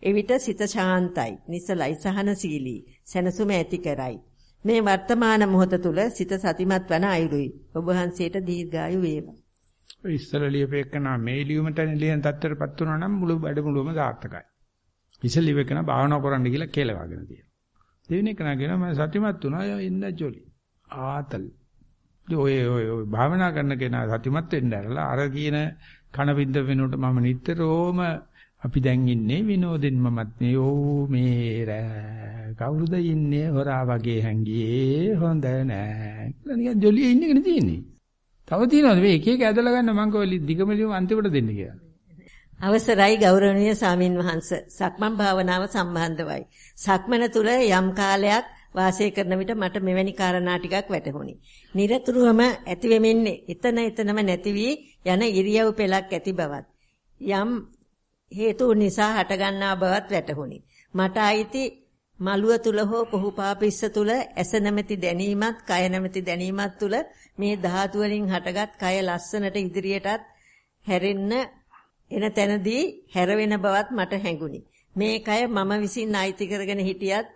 එවිට සිත ශාන්තයි, නිසලයි, සහනශීලී, සැනසුම ඇති කරයි. මේ වර්තමාන මොහොත තුල සිත සතිමත් වන අයුරුයි. ඔබ වහන්සේට දීර්ඝායු වේවා. ඔය ඉස්සර ලියපෙකන මේ ලියුමට ලියන තත්ත්වයටපත් වුණා නම් මුළු වැඩමුළුවම සාර්ථකයි. ඉස්සර ලියපෙකන භාවනා කරන්න කියලා කෙලවගෙන තියෙනවා. දෙවෙනි එක නගෙන මම සතිමත් වුණා එන්න ජොලි. ආතල්. ඔය ඔය ඔය භාවනා කරන කෙනා සතිමත් වෙන්න ඇරලා අර කියන කන බින්ද වෙනකොට මම නිතරම අපි දැන් ඉන්නේ විනෝදෙන් මමත් නේ. ඕ මේ රෑ කවුරුද ඉන්නේ? හොරා වගේ හැංගියේ හොඳ නෑ. නිකන් ජොලියේ ඉන්නකනේ තියෙන්නේ. තව තියෙනවද? මේ එක එක ඇදලා ගන්න මං කොහොලි දිගමලියම අන්තිමට දෙන්න කියලා. අවසරයි ගෞරවනීය සාමින් වහන්ස සක්මන් භාවනාව සම්බන්ධවයි සක්මන තුල යම් කාලයක් වාසය කරන විට මට මෙවැනි කාරණා ටිකක් වැටහුණි. নিরතුරුවම ඇති වෙමින්නේ එතන එතනම නැති වී යන ඉරියව් පෙළක් ඇති බවත්. යම් හේතු නිසා හටගන්නා බවත් වැටහුණි. මට අයිති මළුව තුල හෝ පහුපාපිස්ස තුල ඇස නැමැති දැනීමත් කය නැමැති දැනීමත් තුල මේ ධාතු වලින් හටගත් කය ලස්සනට ඉදිරියටත් හැරෙන්න එන තැනදී හැරවෙන බවත් මට හැඟුණි. මේ කය මම විසින් අයිති කරගෙන හිටියත්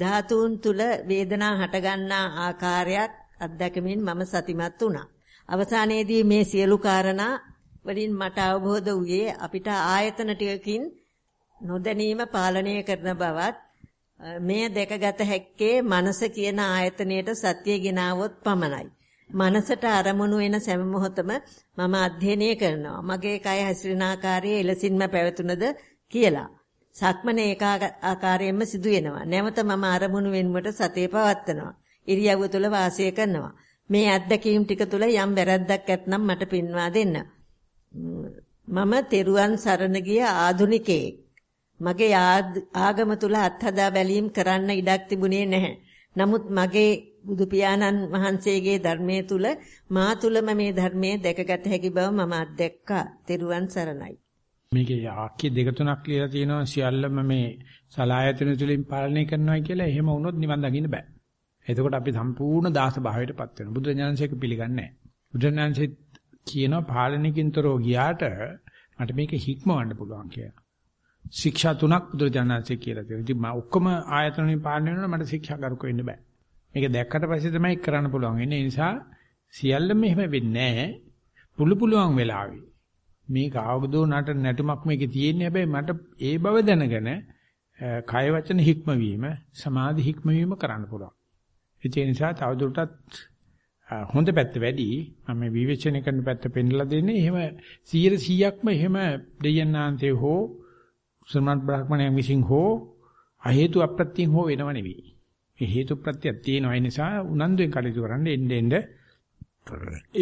ධාතුන් තුල වේදනා හටගන්නා ආකාරයක් අත්දැකමින් මම සතිමත් වුණා. අවසානයේදී මේ සියලු කාරණා වලින් මට අවබෝධ වූයේ අපිට ආයතන ටිකකින් නොදැනීම පාලනය කරන බවත් මෙය දැකගත හැක්කේ මනස කියන ආයතනයට සත්‍ය ගෙනාවොත් පමණයි. මනසට අරමුණු වෙන සෑම මොහොතම මම අධ්‍යයනය කරනවා. මගේ කය හැසිරෙන ආකාරය එලසින්ම පැවතුනද කියලා. සක්මන ඒකාකාරයෙන්ම සිදු වෙනවා. නැවත මම අරමුණු වෙනුවට සතිය පවත්නවා. ඉරියව්ව තුළ වාසය කරනවා. මේ අත්දැකීම් ටික තුළ යම් වැරද්දක් ඇත්නම් මට පින්වා දෙන්න. මම තෙරුවන් සරණ ගිය ආදුනිකයෙක්. මගේ ආගම තුල අත්හදා බැලීම් කරන්න ඉඩක් තිබුණේ නැහැ. නමුත් මගේ බුදු පියාණන් වහන්සේගේ ධර්මයේ තුල මා තුලම මේ ධර්මයේ දැකගත හැකි බව මම අත්දැක්කා. තෙරුවන් සරණයි. මේකේ ආක්‍ය දෙක තුනක් ලියලා තියෙනවා සියල්ලම මේ සලායතන තුලින් පාලනය කරනවා කියලා එහෙම වුණොත් නිවන් දකින්න බෑ. එතකොට අපි සම්පූර්ණ දාස භාවයටපත් වෙනවා. බුදු ඥානසේක පිළිගන්නේ නැහැ. බුදු ඥානසේ කියනවා පාලනකින්තරෝ ගියාට මට මේක හික්මවන්න පුළුවන් කියලා. ශික්ෂා තුනක් බුදුරජාණන්සේ කියලා තියෙනවා. ඉතින් මම ඔක්කොම ආයතන වලින් පාලනය වෙනකොට මට ශික්ෂා කරුක වෙන්න බෑ. මේක දැක්කට පස්සේ තමයි කරන්න පුළුවන්. ඒ නිසා සියල්ලම එහෙම වෙන්නේ නැහැ. පුළු පුළුවන් වෙලාවේ. මේක ආවදෝ නට නැටුමක් මේකේ තියෙන්නේ. හැබැයි මට ඒ බව දැනගෙන කය වචන හික්මවීම, සමාධි හික්මවීම කරන්න පුළුවන්. ඒ නිසා තවදුරටත් හොඳ පැත්ත වැඩි මම විවේචනය කරන පැත්ත පෙන්ලා දෙන්නේ එහෙම 100%ක්ම එහෙම දෙයන්නාන්තේ හෝ සම්මත් බ්‍රාහ්මණයන් විසින් හෝ අහේතු අප්‍රත්‍යයෙන් හෝ වෙනව නෙවෙයි. මේ හේතු ප්‍රත්‍යක් තියෙනවා ඒ නිසා උනන්දුවෙන් කටයුතු කරන්න එන්න එන්න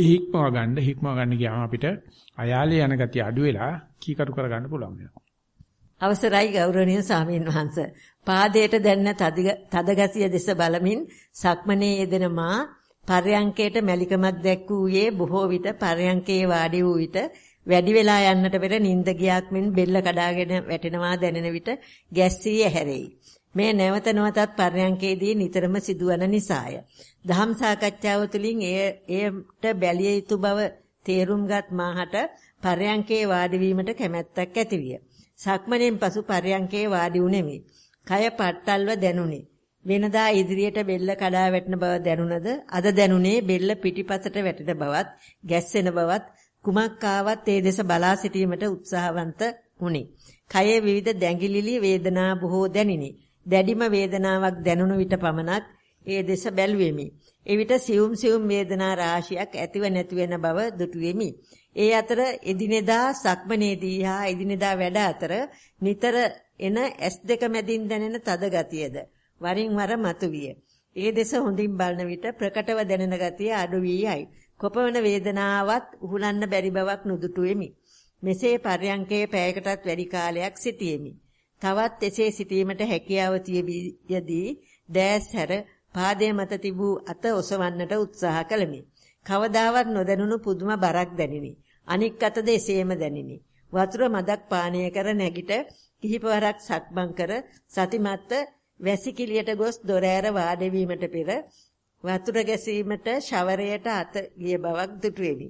හික්මව ගන්න හික්මව ගන්න ගියාම අපිට අයාලේ යන ගතිය අඩු වෙලා කීකරු කර ගන්න පුළුවන් වෙනවා. අවසරයි ගෞරවනීය සාමීන් වහන්ස. පාදයට දැන්න තද ගතිය දෙස බලමින් සක්මනේ යෙදෙන මා පර්යංකයට මැලිකමක් දැක්වූයේ බොහෝ විට පර්යංකේ වාඩි වූ විට වැඩි වෙලා යන්නට පෙර නිින්ද ගියාක් මෙන් බෙල්ල කඩාගෙන වැටෙනවා දැනෙන විට ගැස්සී ඇහැරෙයි. මේ නැවත නැවතත් පර්යංකේදී නිතරම සිදුවන නිසාය. දහම් සාකච්ඡාව තුළින් එයට බැලිය යුතු බව තේරුම්ගත් මාහට පර්යංකේ වාඩි වීමට කැමැත්තක් ඇතිවිය. සක්මණෙන් පසු පර්යංකේ වාඩි වුනේමි. කය පට්ටල්ව දැනුනි. වෙනදා ඉදිරියට බෙල්ල කඩා වැටෙන බව දැනුණද අද දැනුනේ බෙල්ල පිටිපසට වැටෙන බවත් ගැස්සෙන බවත් කුමක් ආවත් ඒ දෙස බලා සිටීමට උත්සාහවන්ත වුනි. කයේ විවිධ දැඟිලිලි වේදනා බොහෝ දැනිනි. දැඩිම වේදනාවක් දැනුණු විට පමණක් ඒ දෙස බැලුවෙමි. එවිට සියුම් සියුම් වේදනා රාශියක් ඇතිව නැති වෙන බව දුටුවෙමි. ඒ අතර එදිනෙදා සක්මනේදී හා එදිනෙදා වැඩ අතර නිතර එන S2 මැදින් දැනෙන තද ගතියද වරින් වර මතුවිය. ඒ දෙස හොඳින් බලන විට ප්‍රකටව දැනෙන ගතිය අඩු වී යයි. කොපමණ වේදනාවක් උහුලන්න බැරි බවක් නුදුටු වෙමි. මෙසේ පර්යංකයේ පැයකටත් වැඩි කාලයක් සිටියෙමි. තවත් එසේ සිටීමට හැකියාව තියදී දැස් හැර පාදයේ මත තිබූ අත ඔසවන්නට උත්සාහ කළෙමි. කවදාවත් නොදැනුණු පුදුම බරක් දැනිනි. අනික් අතද එසේම දැනිනි. වතුර මදක් පානය කර නැගිට කිහිපවරක් සක්මන් කර සතිමත්ත වැසිකිළියට ගොස් දොර ඇර වාඩි වීමට පෙර වතුර ගැසීමට ෂවරයට අත ගිය බවක් දුටුවෙමි.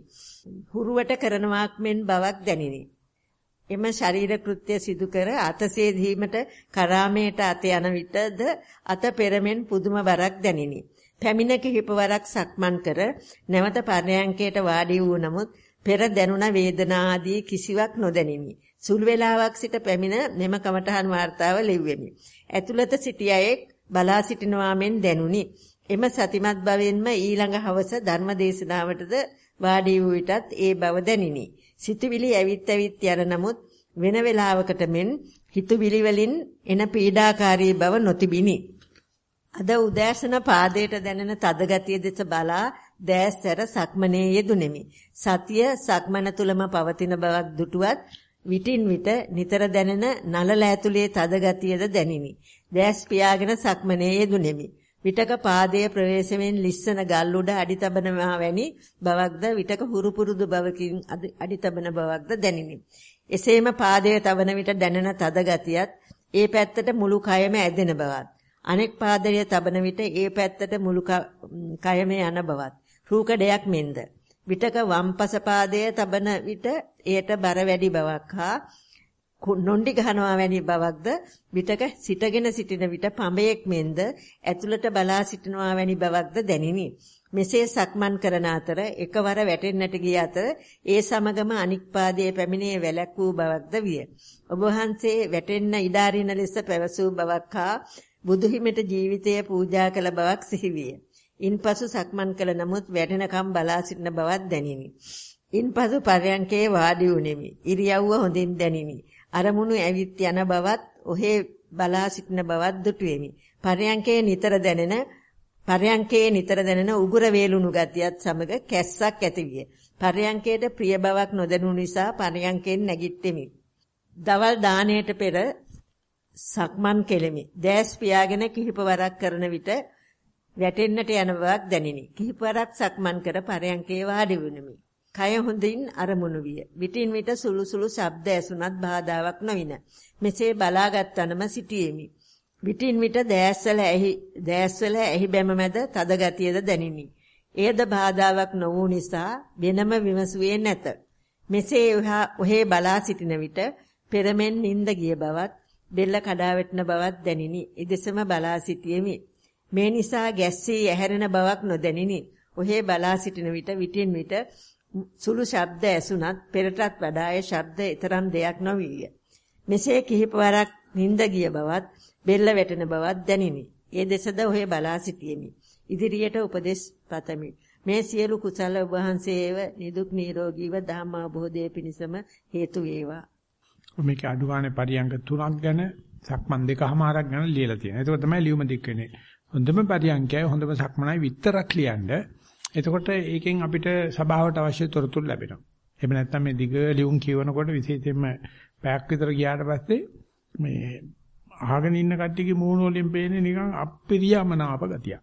හුරුවට කරනවාක් මෙන් බවක් දැනිනි. එම ශරීර කෘත්‍ය සිදු කර අතසේ දීමට කරාමයට අත යන විටද අත පෙරමෙන් පුදුම වරක් දැනිනි. පැමිණ කිහිප වරක් සක්මන් කර නැවත පර්යංකයට වාඩි වූ නමුත් පෙර දැනුණ වේදනා ආදී කිසිවක් නොදැනිනි. සුළු වේලාවක් සිට පැමිණ මෙම කමඨහන් වார்த்தාව ලිව්වෙමි. ඇතුළත සිටි අයෙක් බලා සිටිනවා මෙන් දැනුනි. එම සතිමත් භවෙන්ම ඊළඟ හවස ධර්ම දේශනාවටද වාඩි වූ විටත් ඒ බව දැනිනි. සිතුවිලි ඇවිත් ඇවිත් යන නමුත් වෙන වේලාවකට මෙන් හිතුවිලි වලින් එන පීඩාකාරී බව නොතිබිනි. අද උදෑසන පාදයට දැනෙන තද ගතිය දෙස බලා දෑස්තර සක්මනේ යෙදුණෙමි. සතිය සක්මන තුලම පවතින බවක් දුටුවත් විටින් විට නිතර දැනෙන නලල ඇතුලේ තද ගතියද දැනිනි. දෑස් පියාගෙන සක්මනේ යෙදුණෙමි. විටක පාදයේ ප්‍රවේශයෙන් ලිස්සන ගල් උඩ අඩි තබනවා වැනි බවක්ද විටක හුරු පුරුදු බවකින් අඩි තබන බවක්ද දැනිනි. එසේම පාදයේ තබන විට දැනෙන තද ගතියත් ඒ පැත්තට මුළු කයම ඇදෙන බවත් අනෙක් පාදයේ තබන විට ඒ පැත්තට මුළු කයම යන බවත් රූකඩයක් මෙන්ද විටක වම්පස පාදයේ තබන විට එයට බර වැඩි බවක් හා නොණ්ඩි ගහනවා වැනි බවක්ද විටක සිටගෙන සිටින විට පඹයෙක් මෙන්ද ඇතුළට බලා සිටිනවා වැනි බවක්ද දැනිනි. මෙසේ සක්මන් කරන අතර එකවර වැටෙන්නට ගිය අතර ඒ සමගම අනික් පාදයේ පැමිණේ වැලක් වූ බවක්ද විය. ඔබ වහන්සේ වැටෙන්න ඉඩාරින ලෙස පැවසූ බවක් හා බුදුහිමිට ජීවිතය පූජා කළ බවක් සිහිවිය. ඉන්පසු සක්මන් කළ නමුත් වැටෙනකම් බලා සිටින බවක් දැනිනි. ඉන්පසු පරයන්කේ වාඩි වුනිමි. ඉරියව්ව හොඳින් දැනිනි. අරමුණු ඇවිත් යන බවත් ඔහේ බලා සිටින බවත් දුටුවෙමි. පරයන්කේ නිතර දැනෙන පරයන්කේ නිතර දැනෙන උගුර වේලුණු ගතියත් සමග කැස්සක් ඇතිවිය. පරයන්කේට ප්‍රිය බවක් නොදැනුණු නිසා පරයන්කෙන් නැගිට්ටෙමි. දවල් දාණයට පෙර සක්මන් කෙලෙමි. දැස් පියාගෙන කිහිප වරක් කරන විට වැටෙන්නට යන බවක් දැනිනි. කිහිප වරක් සක්මන් කර පරයන්කේ වාඩි වුනිමි. කය හොඳින් අරමුණු විය. විටින් විට සුළු සුළු ශබ්ද ඇසුණත් බාධාවක් නොවින. මෙසේ බලාගත්නම සිටියෙමි. විටින් විට දෑස්වල ඇහි දෑස්වල ඇහි බැම මැද තද ගතියද දැනිනි. එයද බාධාවක් නොවූ නිසා වෙනම විමසුවේ නැත. මෙසේ ඔහේ බලා සිටින විට පෙරමෙන් නිින්ද ගිය බවත් බෙල්ල කඩා වැටෙන බවක් දැනිනි. ඉදෙසම බලා සිටියෙමි. මේ නිසා ගැස්සී ඇහැරෙන බවක් නොදැනිනි. ඔහේ බලා සිටින විට විටින් විට සුළු ශබ්ද ඇසුණත් පෙරටත් වඩා ඒ ශබ්ද ඊතරම් දෙයක් නොවිය. මෙසේ කිහිප වරක් නිින්ද ගිය බවත් බෙල්ල වැටෙන බවත් දැනිනි. ඒ දෙසද ඔහේ බලා සිටියෙමි. ඉදිරියට උපදෙස් පතමි. මේ සියලු කුසල ඔබ වහන්සේව නිදුක් නිරෝගීව ධම්ම අවබෝධයේ පිණසම හේතු වේවා. මේක අඩුවානේ පරියංග තුනක් ගැන සක්මන් දෙකමාරක් ගැන ලියලා තියෙනවා. ඒක තමයි ලියුම දික් වෙන්නේ. හොඳම පරියංගයයි හොඳම සක්මනයි විතරක් ලියන්නේ එතකොට ඒකෙන් අපිට සභාවට අවශ්‍ය තොරතුරු ලැබෙනවා. එහෙම නැත්නම් මේ දිග ලියුම් කියවනකොට විශේෂයෙන්ම පැයක් විතර ගියාට පස්සේ මේ අහගෙන ඉන්න කට්ටියගේ මූණ වලින් පේන්නේ නිකන් අප්පිරියමනාප ගතියක්.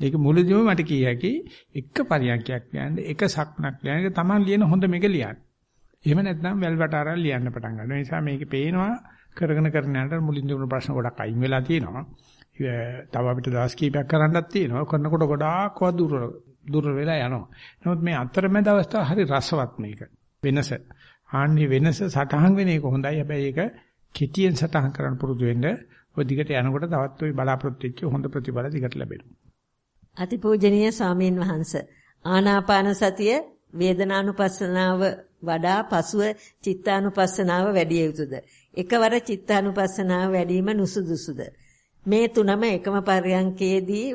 ඒක මුලදීම මට කිය හැකි එක පරියන්කයක් කියන්නේ එක සක්නක් කියන්නේ තමන් ලියන හොඳ මේක ලියන්න. එහෙම නැත්නම් වැල්වට අරන් ලියන්න පටන් ගන්නවා. ඒ නිසා මේකේ පේනවා කරගෙන කරන යනට මුලින් තිබුණු ප්‍රශ්න ගොඩක් අයින් වෙලා තියෙනවා. තව අපිට දවස් කීපයක් කරන්නත් තියෙනවා. කරනකොට ගොඩාක් දුර දුර වෙලා යනවා. නමුත් මේ අතරමැද අවස්ථාව හරි රසවත් මේක. වෙනස. ආන්නේ වෙනස සටහන් වෙන එක හොඳයි. හැබැයි ඒක කෙටියෙන් සටහන් කරන්න පුරුදු වෙන්න ඔය දිගට යනකොට තවත් ඔය බලාපොරොත්තු වෙච්ච හොඳ ප්‍රතිඵල දිගට ලැබෙනවා. අතිපූජනීය ස්වාමීන් වහන්ස ආනාපාන සතිය වේදනානුපස්සනාව වඩා පසුව චිත්තානුපස්සනාව වැඩි යුතුද? එකවර චිත්තානුපස්සනාව වැඩිම නුසුදුසුද? මේ තුනම එකම පර්යංකයේදී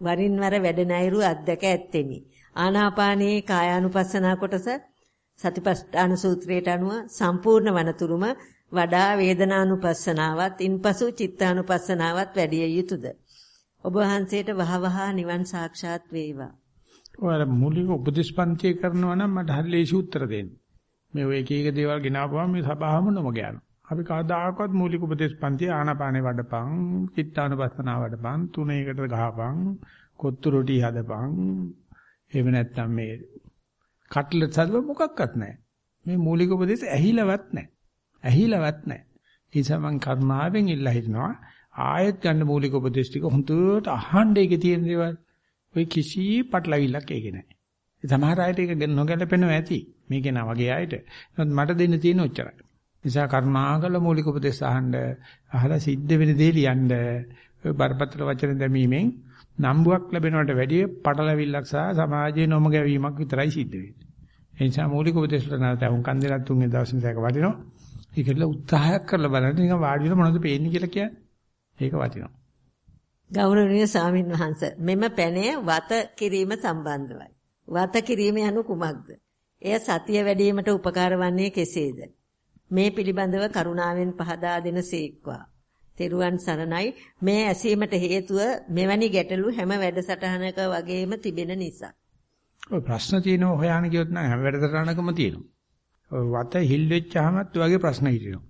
වරින් වර වැඩෙන අයුරු අධ්‍යක ඇත්තෙමි. ආනාපානයේ කායානුපස්සනා කොටස සතිපට්ඨාන සූත්‍රයට අනුව සම්පූර්ණ වනතුරුම වඩා වේදනානුපස්සනාවත් ඉන්පසු චිත්තානුපස්සනාවත් වැඩි යුතුයද? ඔබ වහන්සේට වහවහ නිවන් සාක්ෂාත් වේවා. ඔයාල මූලික උපදේශපන්ති කරනවා නම් මට හරි ලේසි උත්තර දෙන්න. මේ ඔය එක එක දේවල් ගෙනාවුවම මේ සභාවම නොමග යනවා. අපි කවදාකවත් මූලික උපදේශපන්ති ආනාපානේ වඩපන්, චිත්තානුපස්සනාව වඩපන්, තුනේකට ගහපන්, කොත්තු රොටි හදපන්, එහෙම නැත්නම් මේ කට්ලට් හදව මොකක්වත් නැහැ. මේ මූලික උපදේශ ඇහිලවත් නැහැ. ඇහිලවත් නැහැ. ඒ නිසා මම කරුණාවෙන් ඉල්ලා හිටනවා ආයෙත් ගන්න මූලික උපදේශ ටික හොඳට අහන්න ඒකේ තියෙන දේවල්. ඔය කිසි පටලවිල්ලක් ඒකේ නැහැ. සමහර අයට ඒක නොගැලපෙනව ඇති. මේකේ නා වගේ අයට. නමුත් මට දෙන්න තියෙන ඔච්චරයි. නිසා කරුණාකර මූලික උපදේශ අහන්න අහලා සිද්ධ වෙන දේ ලියන්න. ඔය බරපතල වචන දැමීමෙන් නම්බුවක් ලැබෙනවට වැඩිය පටලවිල්ලක් සහ සමාජයේ නොම ගැවීමක් විතරයි සිද්ධ වෙන්නේ. ඒ නිසා මූලික උපදේශ වල නැත්නම් උන් කන් දෙලක් තුන්වෙනි දවසේ සෑක වටිනවා. ඒකල උත්සාහයක් කරලා බලන්න නිකන් වාඩි වෙලා මොනවද පේන්නේ කියලා කියන්නේ. ඒක වටිනවා. ගෞරවනීය ස්වාමින් වහන්සේ මෙම පැනය වත කිරීම සම්බන්ධවයි. වත කිරීම යනු කුමක්ද? එය සතිය වැඩිවීමට උපකාර වන්නේ කෙසේද? මේ පිළිබඳව කරුණාවෙන් පහදා දෙන සීක්වා. තෙරුවන් සරණයි මේ ඇසීමට හේතුව මෙවැනි ගැටලු හැම වැඩසටහනක වගේම තිබෙන නිසා. ඔය ප්‍රශ්න තියෙනවා හොයාන කියොත් නම් හැම වැඩසටහනකම තියෙනවා. ඔය වත හිල් වෙච්චාමත් වගේ ප්‍රශ්න හිටිනවා.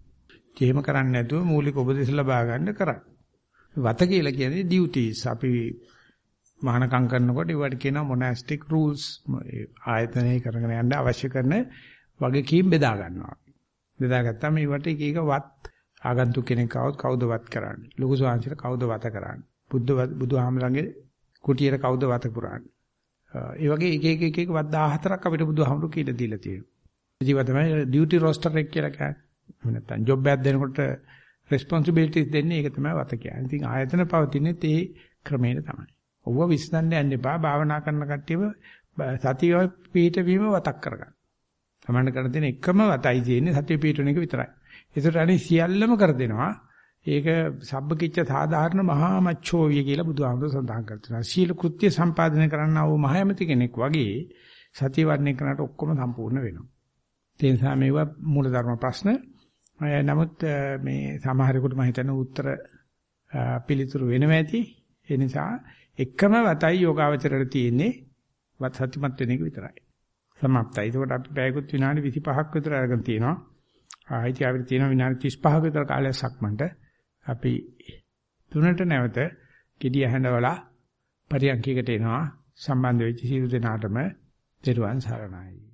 එහෙම කරන්නේ නැතුව මූලික උපදෙස් ලබා ගන්න කරා. වත කියලා කියන්නේ ඩියුටිස්. අපි මහානකම් කරනකොට ඒවට කියනවා මොනාස්ටික් රූල්ස්. ආයතනයේ කරගෙන යන්න අවශ්‍ය කරන වගකීම් බෙදා ගන්නවා. බෙදාගත්තාම මේවට එක එක වත් ආගන්තුක කෙනෙක් આવොත් කවුද වත් කරන්නේ? ලොකු ස්වාමීන් කවුද වත කරන්නේ? බුද්ධ බුදුහාමලගේ කුටියට කවුද වත පුරන්නේ? ඒ වගේ එක එක එක එක වත් 14ක් අපිට බුදුහාමුදුරු කියලා දීලා තියෙනවා. ඉතින් තමයි ඩියුටි රෝස්ටර් එක කියලා කියන්නේ. නැත්නම් ජොබ් එකක් දෙනකොට රෙස්පොන්සිබිලිටිස් දෙන්නේ ඒක තමයි වත කියන්නේ. ඉතින් ආයතන පවතින්නේ තේ ක්‍රමයට තමයි. ඔව්ව විශ්ඳන්න යන්න එපා. භාවනා කරන කට්ටියව සතිය පිහිට වීම වතක් කරගන්න. තමන්න කරන තියෙන එකම වතයි තියෙන්නේ සතිය පිහිටුන එක විතරයි. ඒකට අනේ සියල්ලම කර දෙනවා. ඒක සබ්බකිච්ච සාධාරණ මහා මච්ඡෝවිය කියලා බුදුහාමුදුර සඳහන් කරනවා. සීල කෘත්‍ය සම්පාදනය කරන්නා වූ මහයමති කෙනෙක් වගේ සතිය වර්ණය කරනට ඔක්කොම සම්පූර්ණ වෙනවා. ඒ නිසා මේවා මූලධර්ම ප්‍රශ්න. නමුත් මේ සමහරෙකුට මම හිතන්නේ උත්තර පිළිතුරු වෙනවා ඇති. ඒ නිසා එකම වතයි යෝගාවචරයට තියෙන්නේ වත් සතිමත් වෙන එක විතරයි. සමප්තයි. ඒකට අපි පැයකුත් විනාඩි 25ක් විතර අරගෙන තියෙනවා. ආයිති අපිට තියෙනවා විනාඩි 35ක විතර කාලයක් සක්මන්ට. අපි තුනට නැවත gediya හැඳවලා පරියන්කයකට එනවා සම්බන්ධ වෙච්ච සියලු දෙනාටම දරුවන් සරණයි